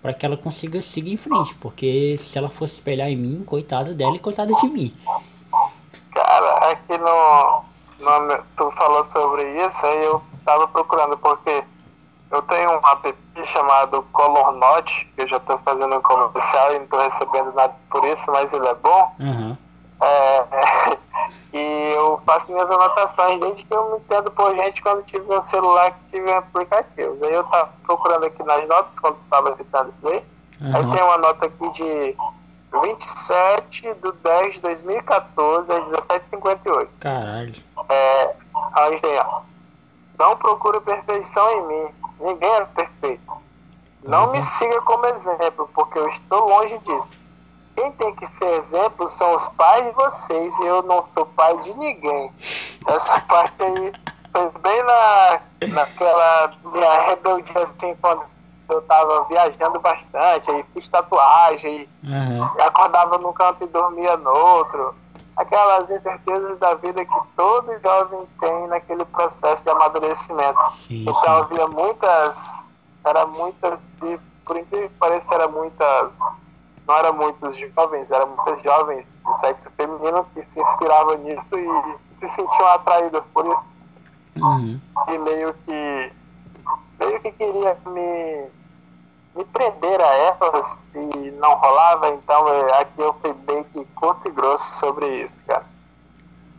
para que ela consiga seguir em frente. Porque se ela fosse espelhar em mim, coitada dela e coitada de mim. Cara, aqui no, no. Tu falou sobre isso, aí eu tava procurando, porque eu tenho um app chamado Color Note, que eu já tô fazendo um comercial e não tô recebendo nada por isso, mas ele é bom. Uhum. É, [LAUGHS] e eu faço minhas anotações desde que eu me entendo por gente quando tive um celular que tive aplicativos. Aí eu tava procurando aqui nas notas quando tava citando isso daí. Uhum. Aí tem uma nota aqui de 27 de 10 de 2014 às 17h58. Caralho. É, aí tem, ó. Não procure perfeição em mim. Ninguém é perfeito. Não Uhum. me siga como exemplo, porque eu estou longe disso. Quem tem que ser exemplo são os pais de vocês e eu não sou pai de ninguém. Essa [LAUGHS] parte aí foi bem na, naquela minha rebeldia assim, quando eu tava viajando bastante, aí fiz tatuagem, Uhum. acordava num canto e dormia no outro. Aquelas incertezas da vida que todo jovem tem naquele processo de amadurecimento. Sim, Então sim. havia muitas, era muitas, por incrível que pareça, era muitas, não eram muitos jovens, eram muitas jovens do sexo feminino que se inspiravam nisso e se sentiam atraídas por isso Uhum. e meio que meio que queria me me prender a elas e não rolava, então é, aqui eu fui bem que curto e grosso sobre isso, cara.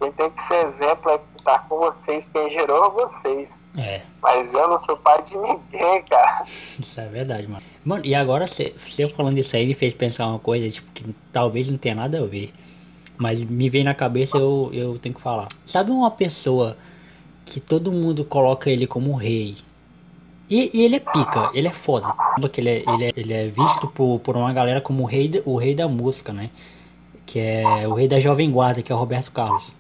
Quem tem que ser exemplo é quem tá com vocês, quem gerou vocês. É, Mas eu não sou pai de ninguém, cara. isso é verdade, mano. Mano, e agora você falando isso aí me fez pensar uma coisa, tipo, que talvez não tenha nada a ver. Mas me veio na cabeça eu, eu tenho que falar. Sabe uma pessoa que todo mundo coloca ele como rei? E, e ele é pica, ele é foda. Ele é, ele é, ele é visto por, por uma galera como o rei, o rei da música, né? Que é o rei da Jovem Guarda, que é o Roberto Carlos.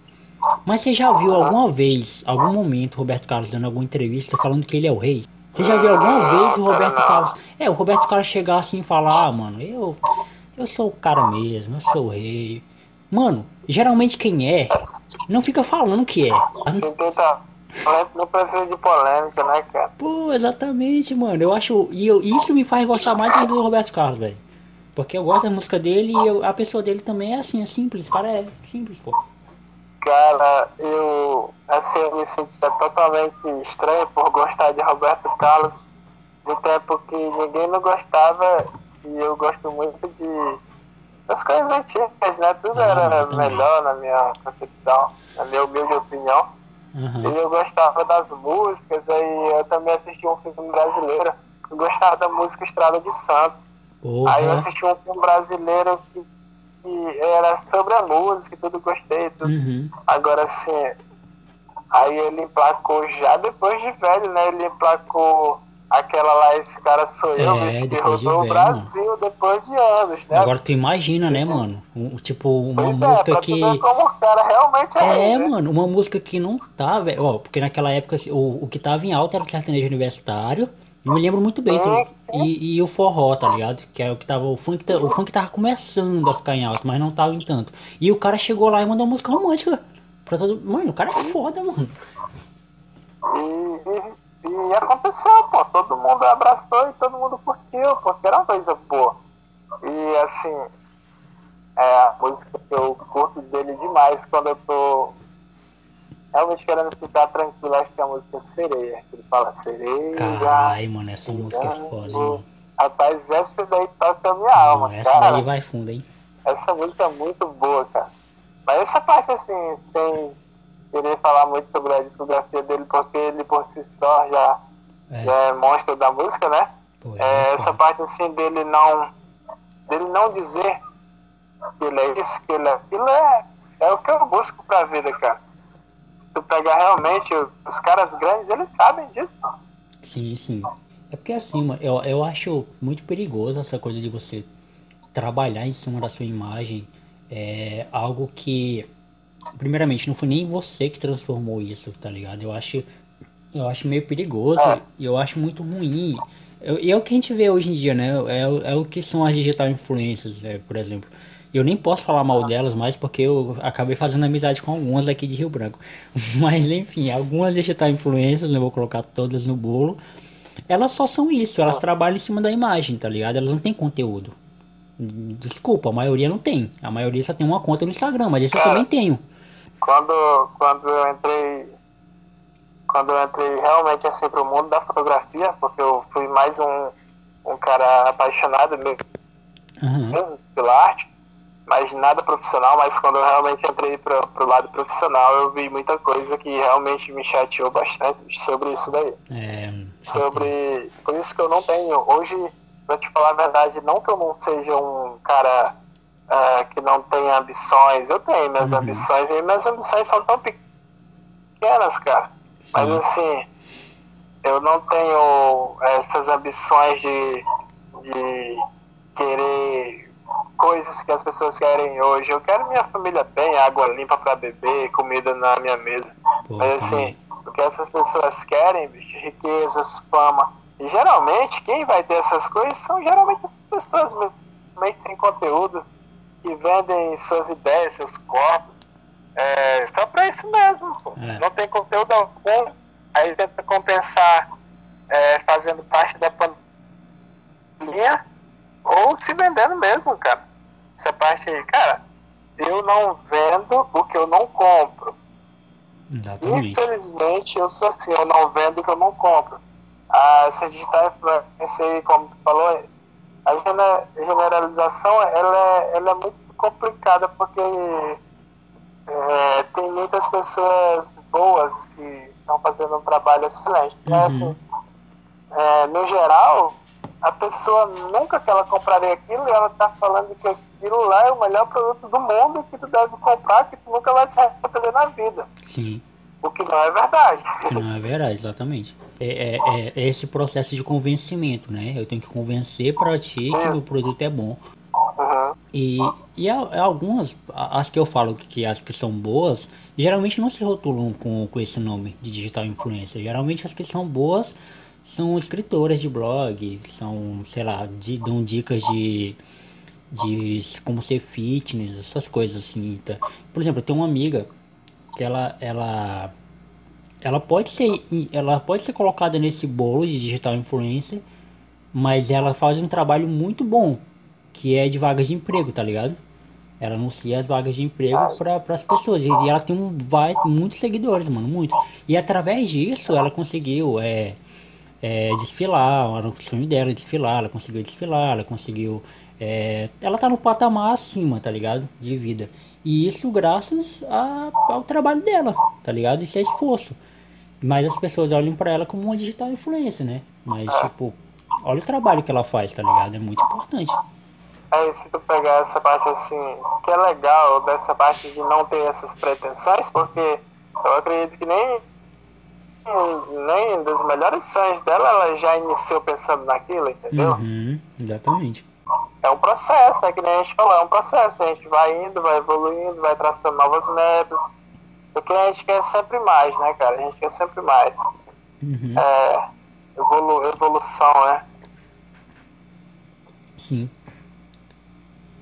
Mas você já viu alguma vez, algum momento, Roberto Carlos dando alguma entrevista falando que ele é o rei? Você já viu alguma vez o Roberto Carlos. É, o Roberto Carlos chegar assim e falar, ah, mano, eu. Eu sou o cara mesmo, eu sou o rei. Mano, geralmente quem é, não fica falando que é. Tenta. Não precisa de polêmica, né, cara? Pô, exatamente, mano. Eu acho. E eu, isso me faz gostar mais do Roberto Carlos, velho. Porque eu gosto da música dele e eu- a pessoa dele também é assim, é simples. O cara é simples, pô. Cara, eu assim me sentia totalmente estranho por gostar de Roberto Carlos no tempo que ninguém não gostava e eu gosto muito de das coisas antigas, né? Tudo Ah, era melhor na minha concepção, na minha humilde opinião. Aham. E eu gostava das músicas, aí eu também assisti um filme brasileiro. Eu gostava da música Estrada de Santos. Aí eu assisti um filme brasileiro que, que era sobre a música e tudo gostei, tudo Uhum. Agora assim, aí ele emplacou já depois de velho, né? Ele emplacou aquela lá, esse cara sou eu, É, bicho, que rodou o Brasil depois de anos, né? Agora tu imagina, né, mano? Um- tipo, uma pois é, música pra que. como o cara realmente é, É, né? mano, uma música que não tá, velho. Ó, porque naquela época assim, o, o que tava em alta era o sertanejo universitário. Eu me lembro muito bem. Tu- e, e o forró, tá ligado? Que era o que tava. O funk, ta- o funk tava começando a ficar em alta, mas não tava em tanto. E o cara chegou lá e mandou uma música romântica. Pra todo. Mano, o cara é foda, mano. E, e, e aconteceu, pô. Todo mundo abraçou e todo mundo curtiu, porque era uma coisa boa. E assim, é a música que eu curto dele demais quando eu tô realmente querendo ficar tranquilo, acho que é a música Sereia. que Ele fala sereia. Caralho, mano, essa música é foda, hein. Rapaz, essa daí toca a minha alma, Não, essa cara. daí vai fundo, hein? Essa música é muito boa, cara. Mas essa parte, assim, sem querer falar muito sobre a discografia dele, porque ele por si só já É, já é monstro da música, né? pô, É, é essa parte, assim, dele não, dele não dizer que ele é isso, que ele é aquilo, é, é o que eu busco pra vida, cara. Se tu pegar realmente os caras grandes, eles sabem disso, pô. Sim, sim. É porque assim, mano, eu, eu acho muito perigoso essa coisa de você trabalhar em cima da sua imagem. É algo que primeiramente, não foi nem você que transformou isso, tá ligado? Eu acho, eu acho meio perigoso e eu acho muito ruim. E é o que a gente vê hoje em dia, né? É, é o que são as digital influencers, é, por exemplo. Eu nem posso falar mal delas mais porque eu acabei fazendo amizade com algumas aqui de Rio Branco. [LAUGHS] Mas enfim, algumas digital influencers, não né? vou colocar todas no bolo. Elas só são isso, elas trabalham em cima da imagem, tá ligado? Elas não têm conteúdo. Desculpa, a maioria não tem. A maioria só tem uma conta no Instagram, mas isso eu também tenho. Quando, quando eu entrei. Quando eu entrei realmente assim pro mundo da fotografia, porque eu fui mais um, um cara apaixonado mesmo, uhum. mesmo pela arte, mas nada profissional, mas quando eu realmente entrei para pro lado profissional, eu vi muita coisa que realmente me chateou bastante sobre isso daí. É, sobre. Por isso que eu não tenho. Hoje, pra te falar a verdade, não que eu não seja um cara uh, que não tenha ambições. Eu tenho minhas uhum. ambições e minhas ambições são tão pequenas, cara. Sim. Mas assim, eu não tenho essas ambições de, de querer coisas que as pessoas querem hoje. Eu quero minha família bem, água limpa para beber, comida na minha mesa. Pô, Mas assim, o que essas pessoas querem, bicho, riquezas, fama. E geralmente quem vai ter essas coisas são geralmente as pessoas meio sem conteúdo, que vendem suas ideias, seus corpos. É, só para isso mesmo. É. Não tem conteúdo algum. Aí tenta compensar é, fazendo parte da pandemia ou se vendendo mesmo, cara essa parte aí, cara, eu não vendo o que eu não compro. Exatamente. Infelizmente, eu sou assim, eu não vendo o que eu não compro. A, essa digital influência aí, como tu falou, a generalização ela é, ela é muito complicada porque é, tem muitas pessoas boas que estão fazendo um trabalho excelente. Uhum. É, assim, é, no geral, a pessoa nunca que ela compraria aquilo e ela está falando que aquilo lá é o melhor produto do mundo que tu deve comprar, que tu nunca vai se arrepender na vida. Sim. O que não é verdade. O que não é verdade, exatamente. É, é, é esse processo de convencimento, né? Eu tenho que convencer para ti que o produto é bom. Uhum. E, e algumas, as que eu falo que as que são boas, geralmente não se rotulam com, com esse nome de digital influencer. Geralmente as que são boas são escritoras de blog, são, sei lá, de, dão dicas de de como ser fitness, essas coisas assim. Tá? Por exemplo, eu tenho uma amiga que ela ela ela pode ser ela pode ser colocada nesse bolo de digital influencer, mas ela faz um trabalho muito bom, que é de vagas de emprego, tá ligado? Ela anuncia as vagas de emprego para as pessoas. E ela tem um, vai, muitos seguidores, mano, muito. E através disso ela conseguiu é, é, desfilar, era o sonho dela desfilar, ela conseguiu desfilar, ela conseguiu é, ela tá no patamar acima, tá ligado? De vida. E isso graças a, ao trabalho dela, tá ligado? Isso é esforço. Mas as pessoas olham para ela como uma digital influência, né? Mas, tipo, olha o trabalho que ela faz, tá ligado? É muito importante. É, se tu pegar essa parte assim, que é legal dessa parte de não ter essas pretensões, porque eu acredito que nem nem dos melhores sonhos dela ela já iniciou pensando naquilo, entendeu? Uhum, exatamente é um processo, é que nem a gente falou, é um processo. A gente vai indo, vai evoluindo, vai traçando novas metas. Porque a gente quer sempre mais, né, cara? A gente quer sempre mais. Uhum. É, evolu evolução, né? Sim.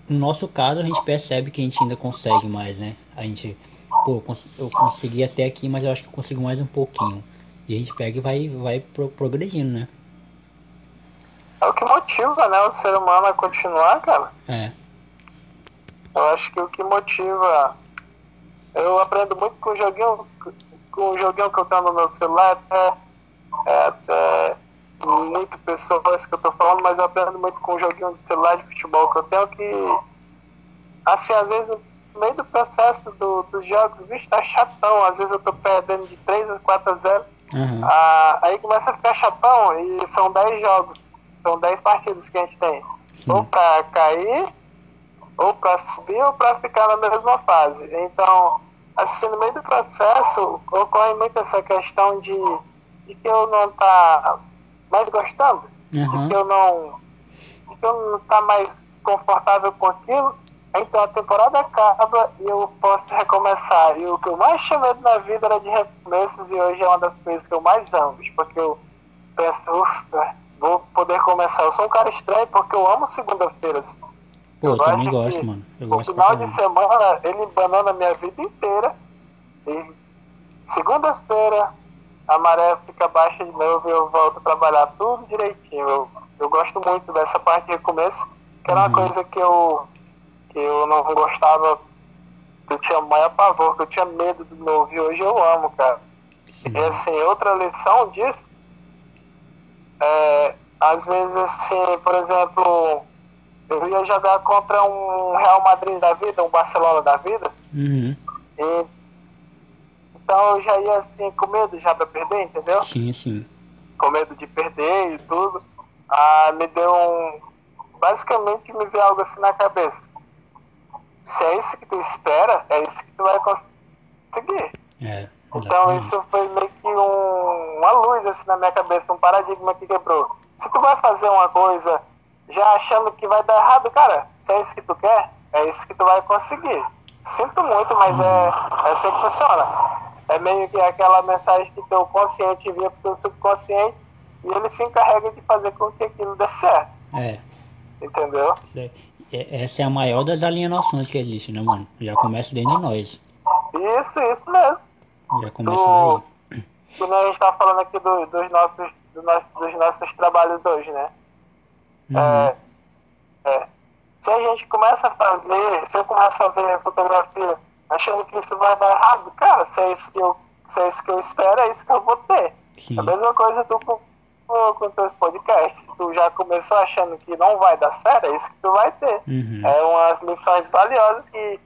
No nosso caso, a gente percebe que a gente ainda consegue mais, né? A gente, pô, eu consegui até aqui, mas eu acho que eu consigo mais um pouquinho. E a gente pega e vai, vai pro progredindo, né? é o que motiva, né, o ser humano a continuar, cara. É. Eu acho que o que motiva. Eu aprendo muito com o joguinho, com o joguinho que eu tenho no meu celular, até, é, até muito pessoas que eu tô falando, mas eu aprendo muito com o joguinho de celular de futebol que eu tenho que. Assim, às vezes no meio do processo do, dos jogos, bicho, tá chatão. Às vezes eu tô perdendo de 3 a 4 a 0. Uhum. Ah, aí começa a ficar chatão e são 10 jogos são 10 partidas que a gente tem. Sim. Ou para cair, ou para subir, ou para ficar na mesma fase. Então, assim, no meio do processo, ocorre muito essa questão de, de que eu não tá mais gostando, uhum. de que eu não de que eu não tá mais confortável com aquilo. Então a temporada acaba e eu posso recomeçar. E o que eu mais tinha medo na vida era de recomeços e hoje é uma das coisas que eu mais amo, porque eu penso, ufa, vou poder começar. Eu sou um cara estranho porque eu amo segunda-feiras. Pô, eu, eu também gosto, mano. Eu no gosto final de semana ele banana a minha vida inteira. E segunda-feira a maré fica baixa de novo e eu volto a trabalhar tudo direitinho. Eu, eu gosto muito dessa parte de recomeço, que era uma uhum. coisa que eu eu não gostava, que eu tinha maior pavor, que eu tinha medo do novo, e hoje eu amo, cara. Sim. E assim, outra lição disso, é, às vezes assim, por exemplo, eu ia jogar contra um Real Madrid da vida, um Barcelona da vida, uhum. e, então eu já ia assim com medo já pra perder, entendeu? Sim, sim. Com medo de perder e tudo. Ah, me deu um. Basicamente me veio algo assim na cabeça se é isso que tu espera, é isso que tu vai conseguir. É, então isso foi meio que um, uma luz assim na minha cabeça, um paradigma que quebrou. Se tu vai fazer uma coisa já achando que vai dar errado, cara, se é isso que tu quer, é isso que tu vai conseguir. Sinto muito, mas é, uhum. é assim que funciona. É meio que aquela mensagem que teu consciente envia pro teu subconsciente e ele se encarrega de fazer com que aquilo dê certo. É. Entendeu? É. É, essa é a maior das alienações que existe, né, mano? Já começa dentro de nós. Isso, isso mesmo. Já começa do, daí. Que a gente tá falando aqui do, dos, nossos, do nosso, dos nossos trabalhos hoje, né? Uhum. É, é. Se a gente começa a fazer, se eu começo a fazer fotografia achando que isso vai dar errado, cara, se é isso que eu, se é isso que eu espero, é isso que eu vou ter. Sim. A mesma coisa do com teus podcasts. Tu já começou achando que não vai dar certo, é isso que tu vai ter. Uhum. É umas lições valiosas que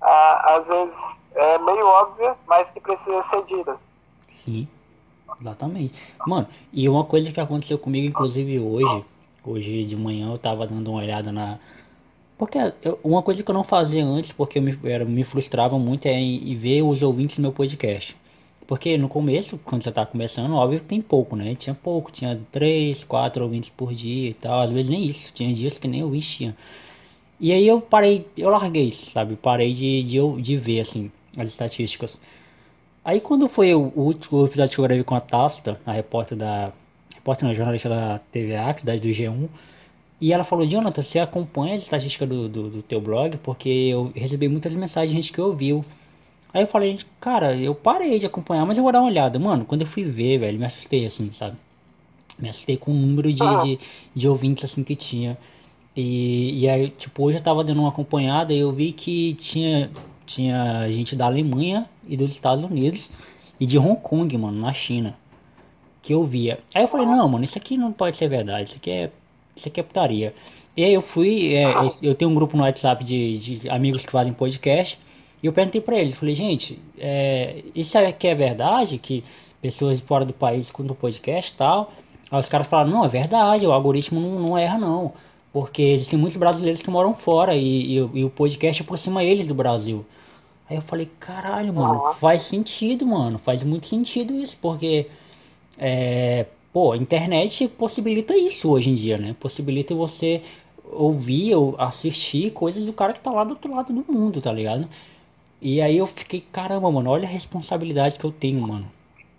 ah, às vezes é meio óbvias, mas que precisam ser ditas. Sim, exatamente. Mano, e uma coisa que aconteceu comigo, inclusive hoje, hoje de manhã eu tava dando uma olhada na. Porque eu, uma coisa que eu não fazia antes, porque eu me, era, me frustrava muito, é em, em ver os ouvintes do meu podcast. Porque no começo, quando você tá começando, óbvio que tem pouco, né? Tinha pouco, tinha 3, 4 ouvintes por dia e tal. Às vezes nem isso, tinha dias que nem ouvintes tinha. E aí eu parei, eu larguei sabe? Parei de, de, de ver, assim, as estatísticas. Aí quando foi o, último episódio que eu gravei com a Tasta, a repórter da. Repórter não, jornalista da TVA, da do G1. E ela falou, Jonathan, você acompanha as estatísticas do, do, do teu blog? Porque eu recebi muitas mensagens de gente que ouviu. Aí eu falei, cara, eu parei de acompanhar, mas eu vou dar uma olhada. Mano, quando eu fui ver, velho, me assustei assim, sabe? Me assustei com o número de, de, de ouvintes assim que tinha. E, e aí, tipo, hoje eu tava dando uma acompanhada e eu vi que tinha, tinha gente da Alemanha e dos Estados Unidos e de Hong Kong, mano, na China. Que eu via. Aí eu falei, não, mano, isso aqui não pode ser verdade, isso aqui é. Isso aqui é putaria. E aí eu fui, é, eu tenho um grupo no WhatsApp de, de amigos que fazem podcast. E eu perguntei para eles, falei, gente, é, isso aqui é verdade? Que pessoas de fora do país escutam podcast e tal? Aí os caras falaram, não, é verdade, o algoritmo não, não erra não. Porque existem muitos brasileiros que moram fora e, e, e, o podcast aproxima eles do Brasil. Aí eu falei, caralho, mano, faz sentido, mano, faz muito sentido isso, porque, é, pô, a internet possibilita isso hoje em dia, né? Possibilita você ouvir ou assistir coisas do cara que tá lá do outro lado do mundo, tá ligado? E aí eu fiquei, caramba, mano, olha a responsabilidade que eu tenho, mano.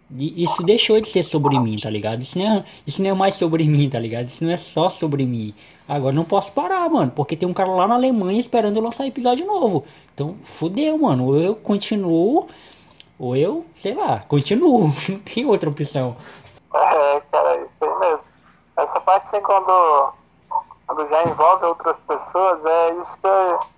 E isso deixou de ser sobre mim, tá ligado? Isso não, é, isso não é mais sobre mim, tá ligado? Isso não é só sobre mim. Agora não posso parar, mano, porque tem um cara lá na Alemanha esperando eu lançar episódio novo. Então, fudeu, mano. Ou eu continuo, ou eu, sei lá, continuo. [LAUGHS] Não tem outra opção. É, cara, é isso aí mesmo. Essa parte, assim, quando, quando já envolve outras pessoas, é isso que eu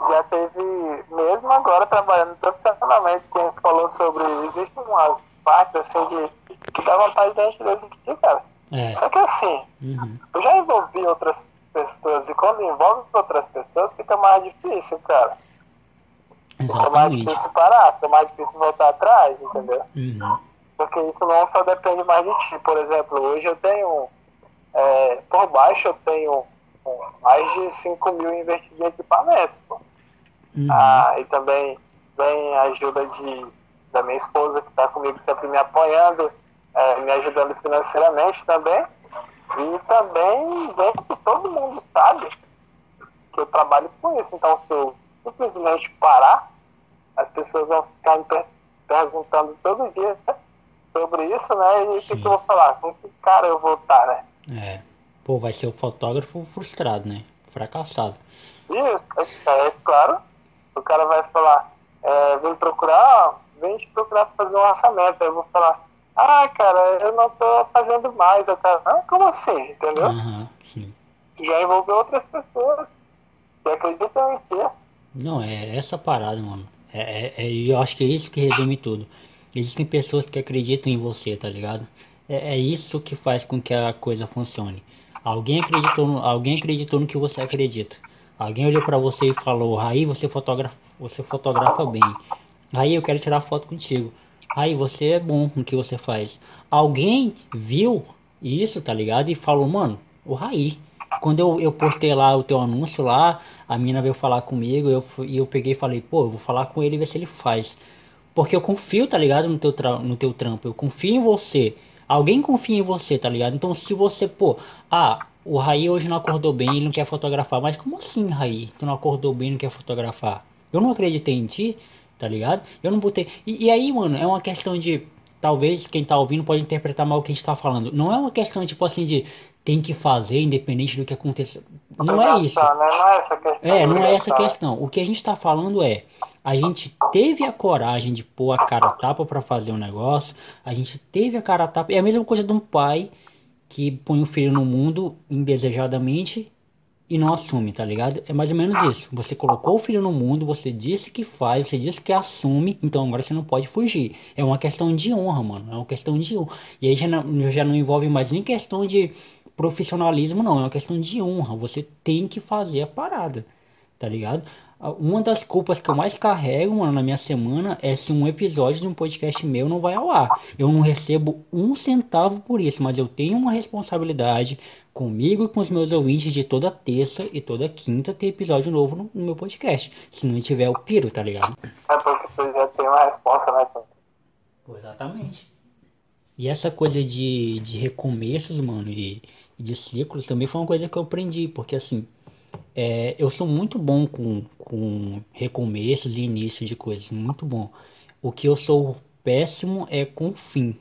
já teve, mesmo agora trabalhando profissionalmente, quem falou sobre. Existem umas partes assim que, que dá vontade de a gente desistir, cara. É. Só que assim, uhum. eu já envolvi outras pessoas e quando envolve outras pessoas fica mais difícil, cara. Exatamente. Fica mais difícil parar, fica mais difícil voltar atrás, entendeu? Uhum. Porque isso não só depende mais de ti. Por exemplo, hoje eu tenho. É, por baixo eu tenho mais de 5 mil investidos em equipamentos, pô. Uhum. Ah, e também vem a ajuda de, da minha esposa, que está comigo sempre me apoiando, é, me ajudando financeiramente também. E também vem que todo mundo sabe que eu trabalho com isso. Então, se eu simplesmente parar, as pessoas vão ficar me per perguntando todo dia sobre isso, né? E o que, que eu vou falar? Com que cara eu vou estar, né? É. Pô, vai ser o fotógrafo frustrado, né? Fracassado. Isso, é, é claro. O cara vai falar, é, vem procurar, vem te procurar fazer um orçamento. Aí eu vou falar, ah, cara, eu não tô fazendo mais. Eu cara, ah, como assim? Entendeu? Aham, sim. Já envolveu outras pessoas que acreditam em ti. Não, é essa parada, mano. É, é, é- eu acho que é isso que resume tudo. Existem pessoas que acreditam em você, tá ligado? É, é isso que faz com que a coisa funcione. Alguém acreditou no, alguém acreditou no que você acredita. Alguém olhou pra você e falou, Raí, você fotografa, você fotografa bem. Raí, eu quero tirar foto contigo. Raí, você é bom no que você faz. Alguém viu isso, tá ligado? E falou, mano, o Raí. Quando eu, eu postei lá o teu anúncio lá, a mina veio falar comigo, eu, e eu peguei e falei, pô, eu vou falar com ele e ver se ele faz. Porque eu confio, tá ligado, no teu, no teu trampo. Eu confio em você. Alguém confia em você, tá ligado? Então se você, pô, ah, o Raí hoje não acordou bem, ele não quer fotografar. Mas como assim, Raí? Tu não acordou bem e não quer fotografar? Eu não acreditei em ti, tá ligado? Eu não botei. E, e aí, mano, é uma questão de. Talvez quem tá ouvindo pode interpretar mal o que a gente tá falando. Não é uma questão, tipo assim, de tem que fazer, independente do que aconteça. Não é isso. Né? Não é essa questão. É, não é essa questão. O que a gente tá falando é, a gente teve a coragem de pôr a cara a tapa pra fazer um negócio, a gente teve a cara a tapa. É a mesma coisa de um pai que põe o filho no mundo indesejadamente e não assume, tá ligado? É mais ou menos isso. Você colocou o filho no mundo, você disse que faz, você disse que assume, então agora você não pode fugir. É uma questão de honra, mano. É uma questão de honra. E aí já não, já não envolve mais nem questão de profissionalismo, não. É uma questão de honra. Você tem que fazer a parada, tá ligado? Uma das culpas que eu mais carrego, mano, na minha semana é se um episódio de um podcast meu não vai ao ar. Eu não recebo um centavo por isso, mas eu tenho uma responsabilidade comigo e com os meus ouvintes de toda terça e toda quinta ter episódio novo no, no meu podcast. Se não tiver, eu piro, tá ligado? É porque tu já tem uma resposta, né? Exatamente. E essa coisa de, de recomeços, mano, e, e de ciclos também foi uma coisa que eu aprendi, porque assim, é, eu sou muito bom com, com recomeços e início de coisas, muito bom. O que eu sou péssimo é com fim,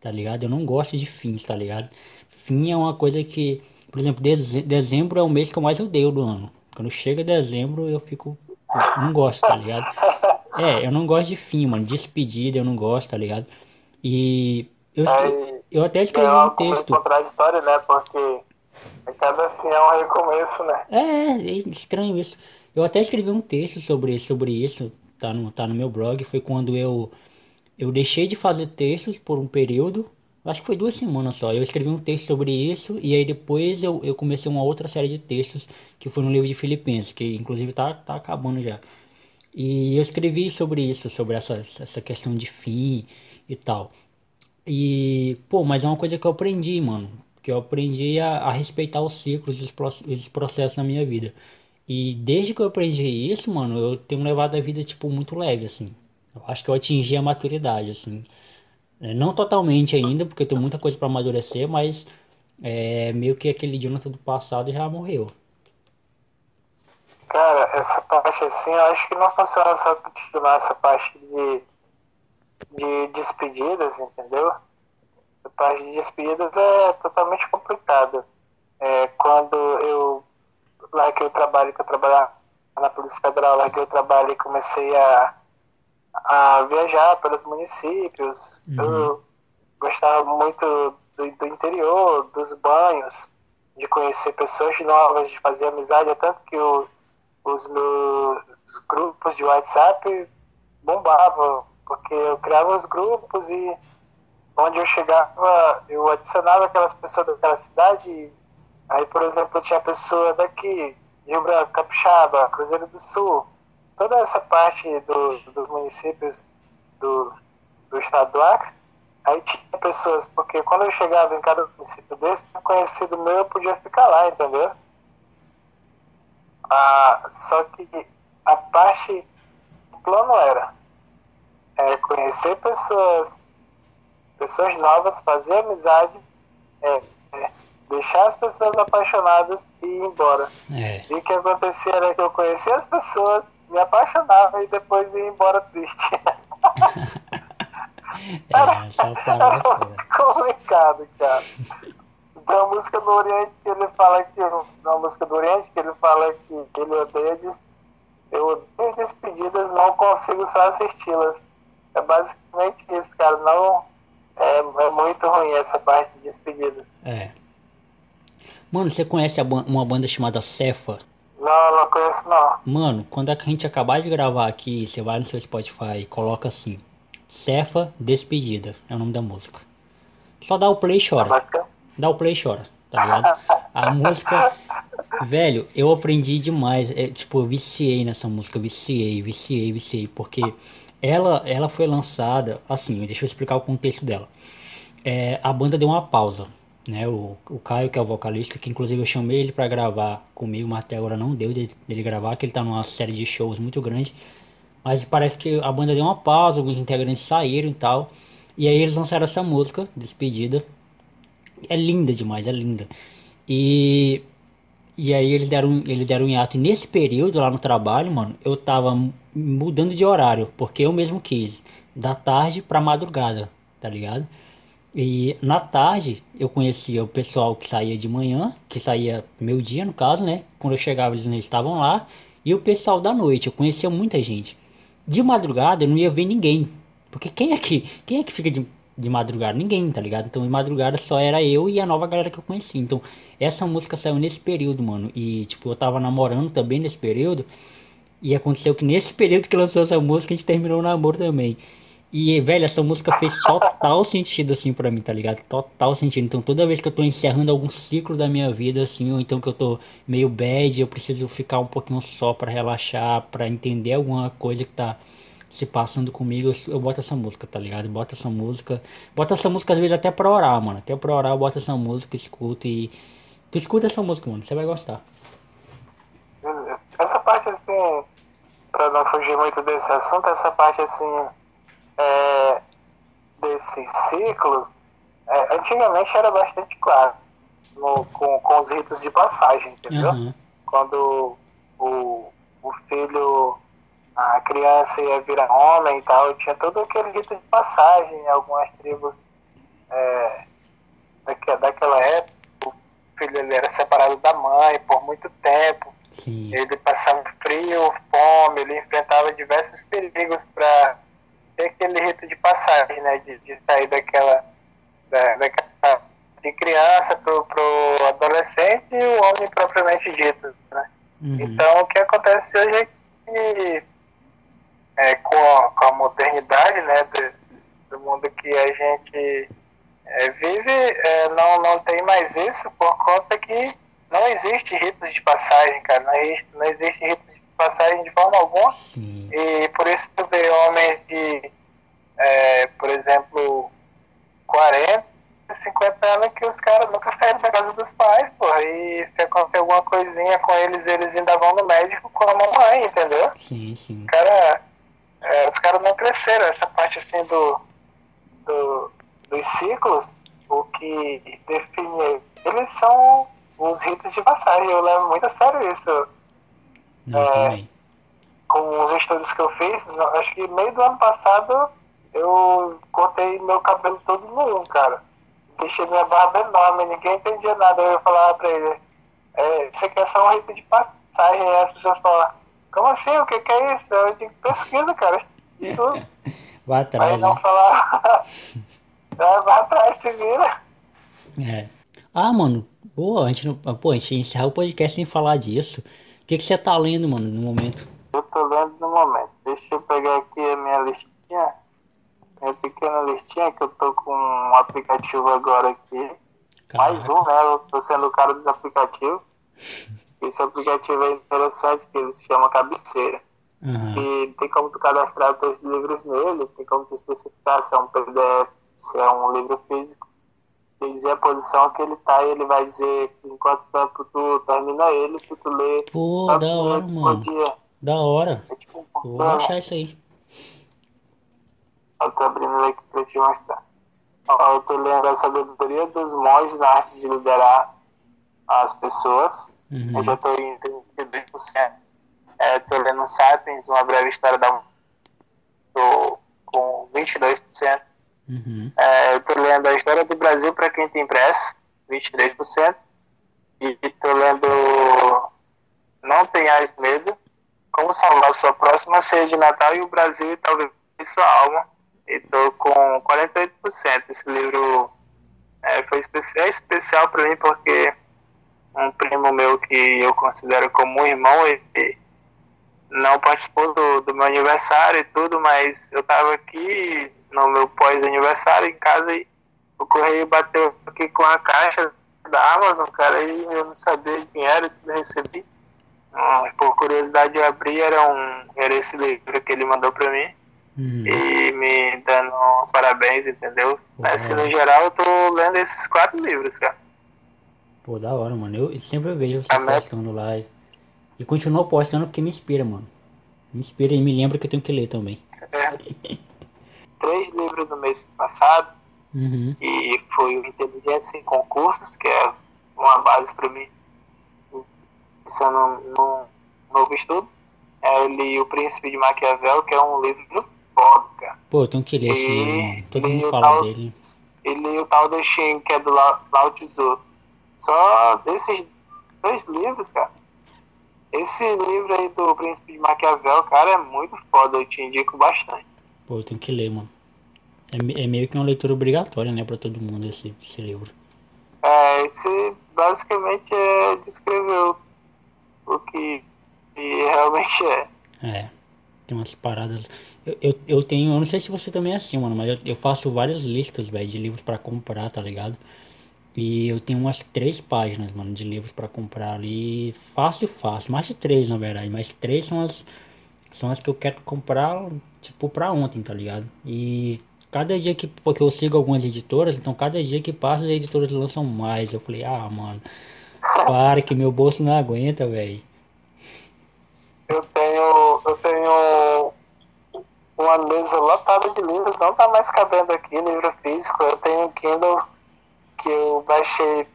tá ligado? Eu não gosto de fins, tá ligado? Fim é uma coisa que, por exemplo, deze- dezembro é o mês que eu mais odeio do ano. Quando chega dezembro eu fico, eu não gosto, tá ligado? É, eu não gosto de fim, mano. Despedida eu não gosto, tá ligado? E eu, eu até é escrevi um algo meio texto. contraditório, né? Porque cada fim é um recomeço, né? É, é estranho isso. Eu até escrevi um texto sobre, sobre isso, tá no, tá no meu blog. Foi quando eu, eu deixei de fazer textos por um período. Acho que foi duas semanas só. Eu escrevi um texto sobre isso e aí depois eu, eu comecei uma outra série de textos que foi no livro de Filipenses, que inclusive tá, tá acabando já. E eu escrevi sobre isso, sobre essa, essa questão de fim e tal. E, pô, mas é uma coisa que eu aprendi, mano. Que eu aprendi a, a respeitar os ciclos e os, pro- os processos na minha vida. E desde que eu aprendi isso, mano, eu tenho levado a vida, tipo, muito leve, assim. Eu acho que eu atingi a maturidade, assim. É, Não totalmente ainda, porque tenho muita coisa pra amadurecer, mas é meio que aquele Jonathan do passado já morreu. Cara, essa parte assim, eu acho que não funciona só contigo, não. Essa parte de, de despedidas, entendeu? Essa parte de despedidas é totalmente complicada. É, quando eu larguei o trabalho, que eu trabalhava na Polícia Federal, larguei o trabalho e comecei a, a viajar pelos municípios. Eu gostava muito do, do interior, dos banhos, de conhecer pessoas novas, de fazer amizade, é tanto que os, os meus grupos de WhatsApp bombavam, porque eu criava os grupos e onde eu chegava, eu adicionava aquelas pessoas daquela cidade, aí, por exemplo, tinha pessoa daqui, Rio Branco, Capixaba, Cruzeiro do Sul, toda essa parte do, dos municípios do, do estado do Acre, aí tinha pessoas, porque quando eu chegava em cada município desse, um conhecido meu, eu podia ficar lá, entendeu? Ah, só que a parte o plano era é, conhecer pessoas, pessoas novas, fazer amizade, é, é, deixar as pessoas apaixonadas e ir embora. É. E o que acontecia era que eu conhecia as pessoas, me apaixonava e depois ia embora triste. [LAUGHS] [LAUGHS] É, Era muito complicado, cara. Tem uma música do Oriente que ele fala que. Uma música do Oriente que ele fala que ele odeia des, eu odeio despedidas, não consigo só assisti-las. É basicamente isso, cara. Não. É, é muito ruim essa parte de despedidas. É. Mano, você conhece uma banda chamada Cefa? Não, não conheço não. Mano, quando a gente acabar de gravar aqui, você vai no seu Spotify e coloca assim: Cefa Despedida, é o nome da música. Só dá o play e chora. Bacana. Dá o play e chora, tá ligado? A música. [LAUGHS] Velho, eu aprendi demais. É, tipo, eu viciei nessa música, viciei, viciei, viciei. Porque ela, ela foi lançada. Assim, deixa eu explicar o contexto dela. É, a banda deu uma pausa, né? O, o Caio, que é o vocalista, que inclusive eu chamei ele pra gravar comigo, mas até agora não deu dele, dele gravar, que ele tá numa série de shows muito grande. Mas parece que a banda deu uma pausa, alguns integrantes saíram e tal. E aí eles lançaram essa música, Despedida. É linda demais, é linda. E, e aí eles deram, eles deram um hiato. E nesse período lá no trabalho, mano, eu tava mudando de horário, porque eu mesmo quis. Da tarde pra madrugada, tá ligado? E na tarde eu conhecia o pessoal que saía de manhã, que saía meio dia no caso, né? Quando eu chegava eles não estavam lá. E o pessoal da noite, eu conhecia muita gente. De madrugada eu não ia ver ninguém. Porque quem é que, quem é que fica de, de madrugada? Ninguém, tá ligado? Então de madrugada só era eu e a nova galera que eu conheci. Então essa música saiu nesse período, mano. E tipo, eu tava namorando também nesse período. E aconteceu que nesse período que lançou essa música, a gente terminou o namoro também. E, velho, essa música fez total sentido, assim, pra mim, tá ligado? Total sentido. Então, toda vez que eu tô encerrando algum ciclo da minha vida, assim, ou então que eu tô meio bad, eu preciso ficar um pouquinho só pra relaxar, pra entender alguma coisa que tá se passando comigo, eu, eu boto essa música, tá ligado? Boto essa música. Boto essa música, às vezes, até pra orar, mano. Até pra orar, eu boto essa música, escuto e... Tu escuta essa música, mano, você vai gostar. Essa parte, assim, pra não fugir muito desse assunto, essa parte, assim, é, desses ciclos, é, antigamente era bastante claro, no- com, com os ritos de passagem, entendeu? Aham. Quando o, o filho, a criança ia virar homem e tal, tinha todo aquele rito de passagem em algumas tribos é, daque- daquela época. O filho ele era separado da mãe por muito tempo. Ele passava frio, fome, ele enfrentava diversos perigos para ter aquele rito de passagem, né? De, de sair daquela, da, daquela de criança pro, pro adolescente e o homem propriamente dito, né? Uhum. Então o que acontece hoje é que é, com, a, com a modernidade, né? Do, do mundo que a gente é, vive, é, não, não tem mais isso por conta que não existe ritos de passagem, cara. Não existe, não existe ritos de passagem de forma alguma. Sim. E por isso tu vê homens de, é, por exemplo, 40, 50 anos que os caras nunca saíram da casa dos pais, porra. E se acontecer alguma coisinha com eles, eles ainda vão no médico com a mamãe, entendeu? Sim, sim. cara, é, os caras não cresceram. Essa parte assim do, do, dos ciclos, o que define eles são os ritos de passagem. Eu levo muito a sério isso. Não, É. também. Com os estudos que eu fiz, acho que meio do ano passado eu cortei meu cabelo todo no um, cara. Deixei minha barba enorme, ninguém entendia nada. Eu falava pra ele, é, isso aqui é só um rito de passagem. Aí as pessoas falam, como assim? O que, que é isso? Eu digo, pesquisa, cara. [LAUGHS] Tudo. Vai atrás, Aí não né? falar. [LAUGHS] É, vai atrás, se vira. É. Ah, mano, pô, a gente não. Pô, a gente encerrar o podcast sem falar disso. O que, que você tá lendo, mano, no momento? Eu tô lendo no momento. Deixa eu pegar aqui a minha listinha. Minha pequena listinha que eu tô com um aplicativo agora aqui. Mais um, né? Eu tô sendo o cara dos aplicativos. [LAUGHS] Esse aplicativo é interessante, que ele se chama Cabeceira. Aham. E tem como tu cadastrar teus livros nele, tem como tu especificar se é um PDF, se é um livro físico. Tem dizer a posição que ele tá e ele vai dizer em quanto tempo tu termina ele, se tu lê Pô, da hora, mano. dia. Da hora. É tipo um vou baixar isso aí. Eu tô abrindo aqui pra te mostrar. Eu tô lendo A Sabedoria dos Monges na Arte de Liderar, as pessoas. Uhum. Eu já estou em 32%. É, tô lendo Sapiens, uma breve história da tô com 22%. Uhum. É, eu tô lendo a história do Brasil para quem tem pressa, 23%. E tô lendo Não Tenhais Medo, Como Salvar Sua Próxima Ceia de Natal e o Brasil e talvez Sua Alma. E tô com 48%. Esse livro é, foi especial, é especial para mim porque um primo meu que eu considero como um irmão, ele não participou do, do meu aniversário e tudo, mas eu tava aqui no meu pós-aniversário em casa e o correio bateu aqui com a caixa da Amazon, cara, e eu não sabia quem era, que recebi. Hum, por curiosidade eu abri, era, um, era esse livro que ele mandou pra mim. Uhum. E me dando uns parabéns, entendeu? Uau. Assim, no geral, eu tô lendo esses quatro livros, cara. Pô, da hora, mano. Eu sempre vejo você A meta- postando lá. E, e continuo postando porque me inspira, mano. Me inspira e me lembra que eu tenho que ler também. É. [LAUGHS] Três livros no mês passado, Uhum. e foi o Inteligência em Concursos, que é uma base para mim, pensando num novo estudo. É, eu li O Príncipe de Maquiavel, que é um livro foda, cara. Pô, eu tenho que ler esse livro. Todo mundo fala tal- dele. E li o tal do Shin, que é do Lao, Lao Tzu. Só desses dois livros, cara. Esse livro aí do Príncipe de Maquiavel, cara, é muito foda, eu te indico bastante. Pô, eu tenho que ler, mano. É, é meio que uma leitura obrigatória, né, pra todo mundo esse, esse livro. É, esse basicamente é descrever o, que, que realmente é. É, tem umas paradas. Eu, eu, eu tenho, eu não sei se você também é assim, mano, mas eu, eu faço várias listas, velho, de livros pra comprar, tá ligado? E eu tenho umas três páginas, mano, de livros pra comprar ali. Fácil, fácil. Mais de três, na verdade, mas três são as, são as que eu quero comprar, tipo, pra ontem, tá ligado? E cada dia que. Porque eu sigo algumas editoras, então cada dia que passa as editoras lançam mais. Eu falei, ah, mano, para que meu bolso não aguenta, velho. Eu tenho, eu tenho uma mesa lotada de livros, não tá mais cabendo aqui, livro físico. Eu tenho um Kindle que eu baixei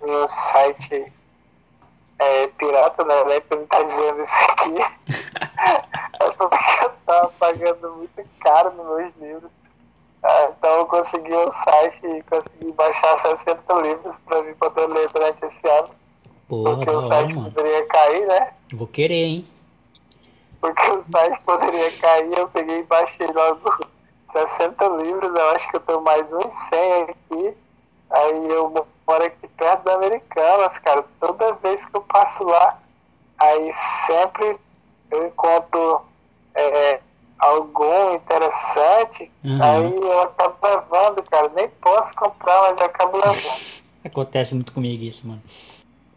no site é, pirata, né? Pra não tá dizendo isso aqui. [LAUGHS] é porque eu tava pagando muito caro nos meus livros. Ah, então eu consegui um site e consegui baixar 60 livros pra mim poder ler durante esse ano. Porra, Porque o site mano. poderia cair, né? Vou querer, hein? porque o site poderia cair, eu peguei e baixei logo 60 livros, eu acho que eu tenho mais uns 100 aqui. Aí eu moro aqui perto da Americanas, cara. Toda vez que eu passo lá, aí sempre eu encontro é, algum interessante, Uhum. aí eu acabo levando, cara. Nem posso comprar, mas eu acabo levando. [LAUGHS] Acontece muito comigo isso, mano.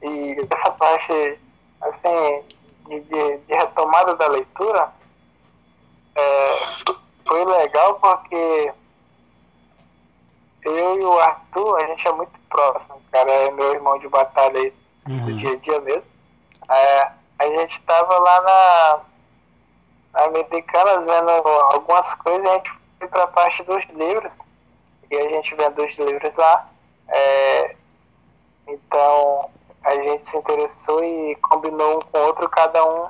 E essa parte, assim, de, de, de retomada da leitura, é, foi legal porque eu e o Arthur, a gente é muito próximo, cara, é meu irmão de batalha aí do Uhum. dia a dia mesmo. É, a gente tava lá na, na Americanas vendo algumas coisas, a gente foi pra parte dos livros, e a gente vendo os livros lá. É, então a gente se interessou e combinou um com o outro, cada um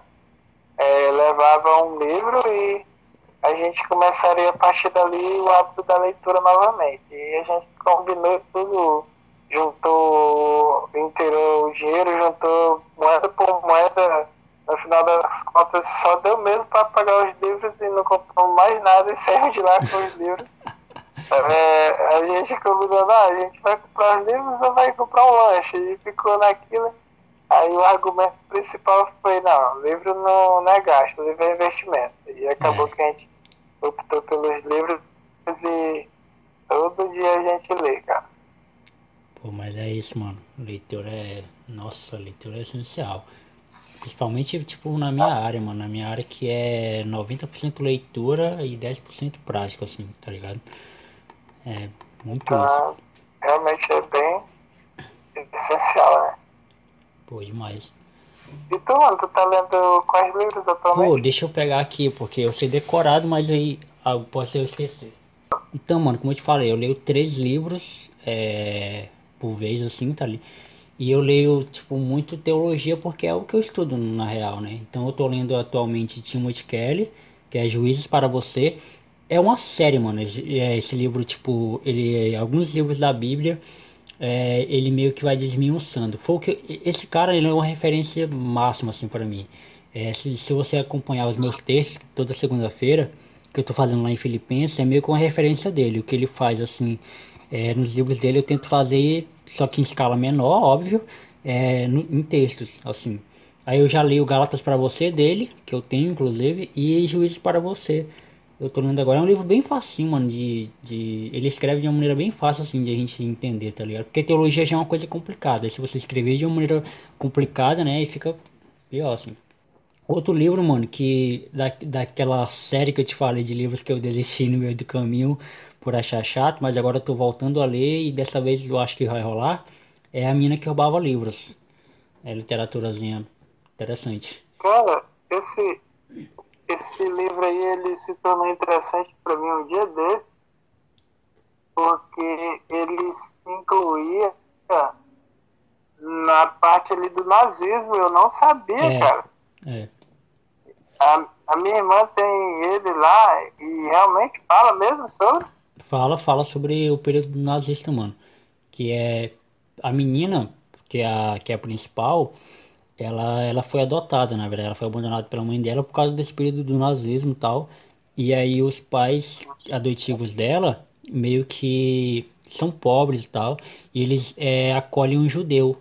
é, levava um livro e a gente começaria a partir dali o hábito da leitura novamente. E a gente combinou tudo, juntou, inteirou o dinheiro, juntou moeda por moeda. No final das contas, só deu mesmo para pagar os livros e não comprou mais nada e saiu de lá com os livros. [LAUGHS] É, a gente combinou, não, a gente vai comprar os livros ou vai comprar um lanche? E ficou naquilo. Aí o argumento principal foi, não, livro não, não é gasto, livro é investimento. E acabou É. que a gente optou pelos livros e todo dia a gente lê. Pô, mas é isso, mano. Leitura é. Nossa, leitura é essencial. Principalmente, tipo, na minha área, mano. Na minha área que é 90% leitura e 10% prática, assim, tá ligado? É muito isso. Então, realmente é bem essencial, né? Pô, demais. E tu, mano, tu tá lendo quais livros atualmente? Pô, deixa eu pegar aqui, porque eu sei decorado, mas aí algo pode ser eu esquecer. Então, mano, como eu te falei, eu leio três livros é, por vez, assim, tá ali. E eu leio, tipo, muito teologia porque é o que eu estudo na real, né? Então eu tô lendo atualmente Timothy Kelly, que é Juízes para Você. É uma série, mano. Esse, é, livro, tipo, ele alguns livros da Bíblia, é, ele meio que vai desmiuçando. Foi o que esse cara, ele é uma referência máxima assim para mim. É, se, se você acompanhar os meus textos toda segunda-feira, que eu tô fazendo lá em Filipenses, é meio com a referência dele. O que ele faz, assim, é, nos livros dele eu tento fazer, só que em escala menor, óbvio, é, no, em textos, assim. Aí eu já li o Gálatas para você dele, que eu tenho inclusive, e Juízes para você. Eu tô lendo agora, é um livro bem facinho, mano, de, de... Ele escreve de uma maneira bem fácil, assim, de a gente entender, tá ligado? Porque teologia já é uma coisa complicada. Se você escrever de uma maneira complicada, né, aí fica pior, assim. Outro livro, mano, que da, daquela série que eu te falei de livros que eu desisti no meio do caminho por achar chato, mas agora eu tô voltando a ler e dessa vez eu acho que vai rolar, é A Mina que Roubava Livros. É literaturazinha interessante. Cara, esse, esse livro aí, ele se tornou interessante para mim um dia desse, porque ele se incluía na parte ali do nazismo, eu não sabia, é, cara. É. A, a minha irmã tem ele lá e realmente fala mesmo sobre? Fala, fala sobre o período nazista, mano. Que é a menina, que é a, que é a principal, ela, ela foi adotada, na verdade. Ela foi abandonada pela mãe dela por causa desse período do nazismo e tal. E aí os pais adotivos dela meio que são pobres e tal. E eles é, acolhem um judeu.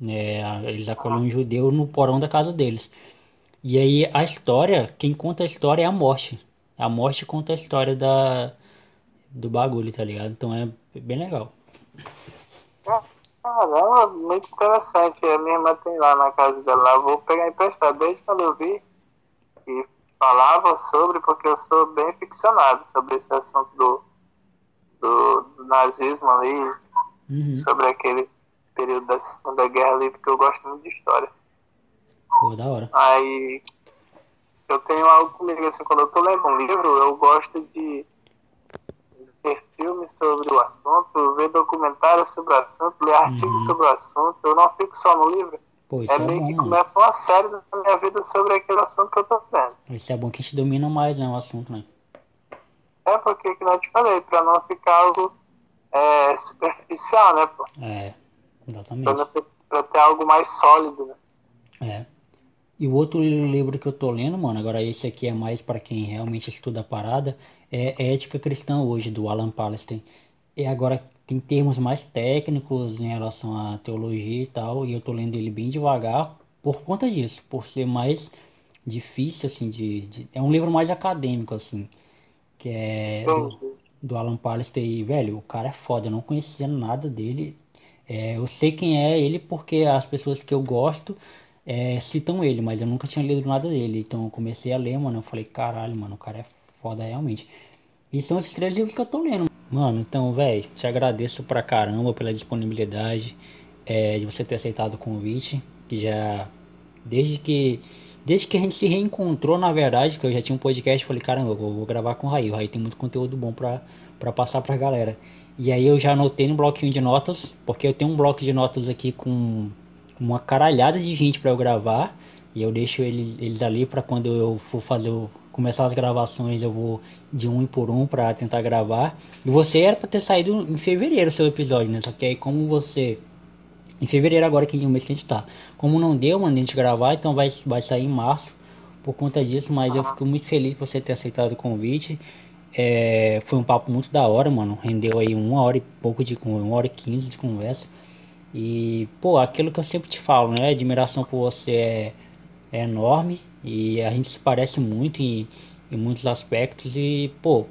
Né? Eles acolhem um judeu no porão da casa deles. E aí a história, quem conta a história é a morte. A morte conta a história da, do bagulho, tá ligado? Então é bem legal. Caramba, muito interessante. A minha irmã tem lá na casa dela. Eu vou pegar emprestado desde quando eu vi e falava sobre, porque eu sou bem ficcionado sobre esse assunto do, do, do nazismo ali, uhum. sobre aquele período da Segunda Guerra ali, porque eu gosto muito de história. Pô, da hora. Aí eu tenho algo comigo, assim, quando eu tô lendo um livro, eu gosto de ver filmes sobre o assunto, ver documentários sobre o assunto, ler artigos uhum. sobre o assunto. Eu não fico só no livro. Pô, é, é meio bom, que começa uma série na minha vida sobre aquele assunto que eu tô vendo. Isso é bom que a gente domina mais, né, o assunto, né? É porque, que não te falei, pra não ficar algo é, superficial, né, pô? É, exatamente. Pra, pra ter algo mais sólido, né? É. E o outro livro que eu tô lendo, mano, agora esse aqui é mais para quem realmente estuda a parada, é Ética Cristã hoje, do Alan Palestine. E agora tem termos mais técnicos em relação à teologia e tal, e eu tô lendo ele bem devagar por conta disso, por ser mais difícil, assim, de, de é um livro mais acadêmico, assim, que é do, do Alan Palestine, e, velho, o cara é foda, eu não conhecia nada dele, é, eu sei quem é ele porque as pessoas que eu gosto é, citam ele, mas eu nunca tinha lido nada dele. Então eu comecei a ler, mano. Eu falei, caralho, mano, o cara é foda realmente. E são esses três livros que eu tô lendo. Mano, então, velho, te agradeço pra caramba pela disponibilidade é, de você ter aceitado o convite. Que já. Desde que. Desde que a gente se reencontrou, na verdade, que eu já tinha um podcast, falei, caramba, eu vou, gravar com o Raí. O Raí tem muito conteúdo bom pra, pra passar pra galera. E aí eu já anotei no bloquinho de notas, porque eu tenho um bloco de notas aqui com uma caralhada de gente para eu gravar. E eu deixo eles, eles ali para quando eu for fazer começar as gravações, eu vou de um por um para tentar gravar. E você era para ter saído em fevereiro o seu episódio, né? Só que aí como você em fevereiro agora que é o mês que a gente tá. Como não deu, mano, a gente gravar, então vai vai sair em março por conta disso, mas eu fico muito feliz por você ter aceitado o convite. É, foi um papo muito da hora, mano. Rendeu aí uma hora e pouco de uma hora e quinze de conversa. E, pô, aquilo que eu sempre te falo, né? Admiração por você é, é enorme e a gente se parece muito em, em muitos aspectos. E, pô,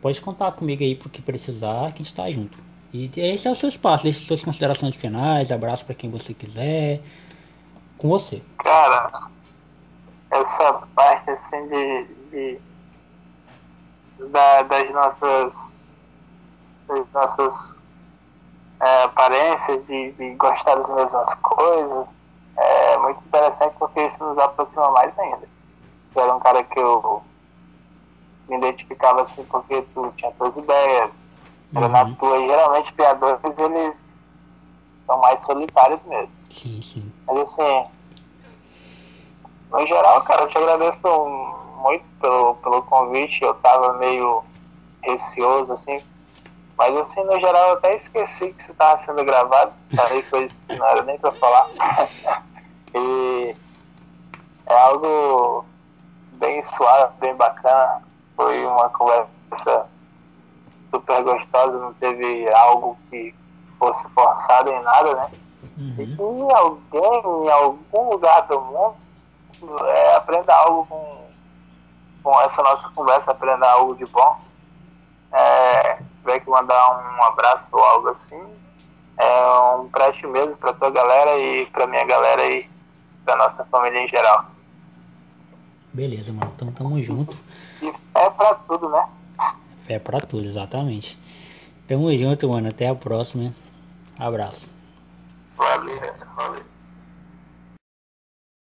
pode contar comigo aí pro que precisar, que a gente tá junto. E esse é o seu espaço, deixe suas considerações finais, abraço para quem você quiser. Com você. Cara, essa parte assim de, de da, das nossas das nossas é, aparências, de, de, gostar das mesmas coisas. É muito interessante porque isso nos aproxima mais ainda. Tu era um cara que eu me identificava assim porque tu tinha tuas ideias, era uhum. na tua. E geralmente criadores, eles, são mais solitários mesmo. Sim, sim. Mas assim, no geral, cara, eu te agradeço muito pelo, pelo convite. Eu tava meio receoso, assim. Mas assim, no geral, eu até esqueci que isso estava sendo gravado. Falei coisas que não era nem pra falar. [LAUGHS] e é algo bem suave, bem bacana. Foi uma conversa super gostosa, não teve algo que fosse forçado em nada, né? Uhum. E que alguém em algum lugar do mundo é, aprenda algo com, com essa nossa conversa, aprenda algo de bom. É, tiver que mandar um abraço ou algo assim, é um preste mesmo pra tua galera e pra minha galera e pra nossa família em geral. Beleza, mano. Então tamo junto. E fé pra tudo, né? Fé pra tudo, exatamente. Tamo junto, mano. Até a próxima. Abraço. Valeu.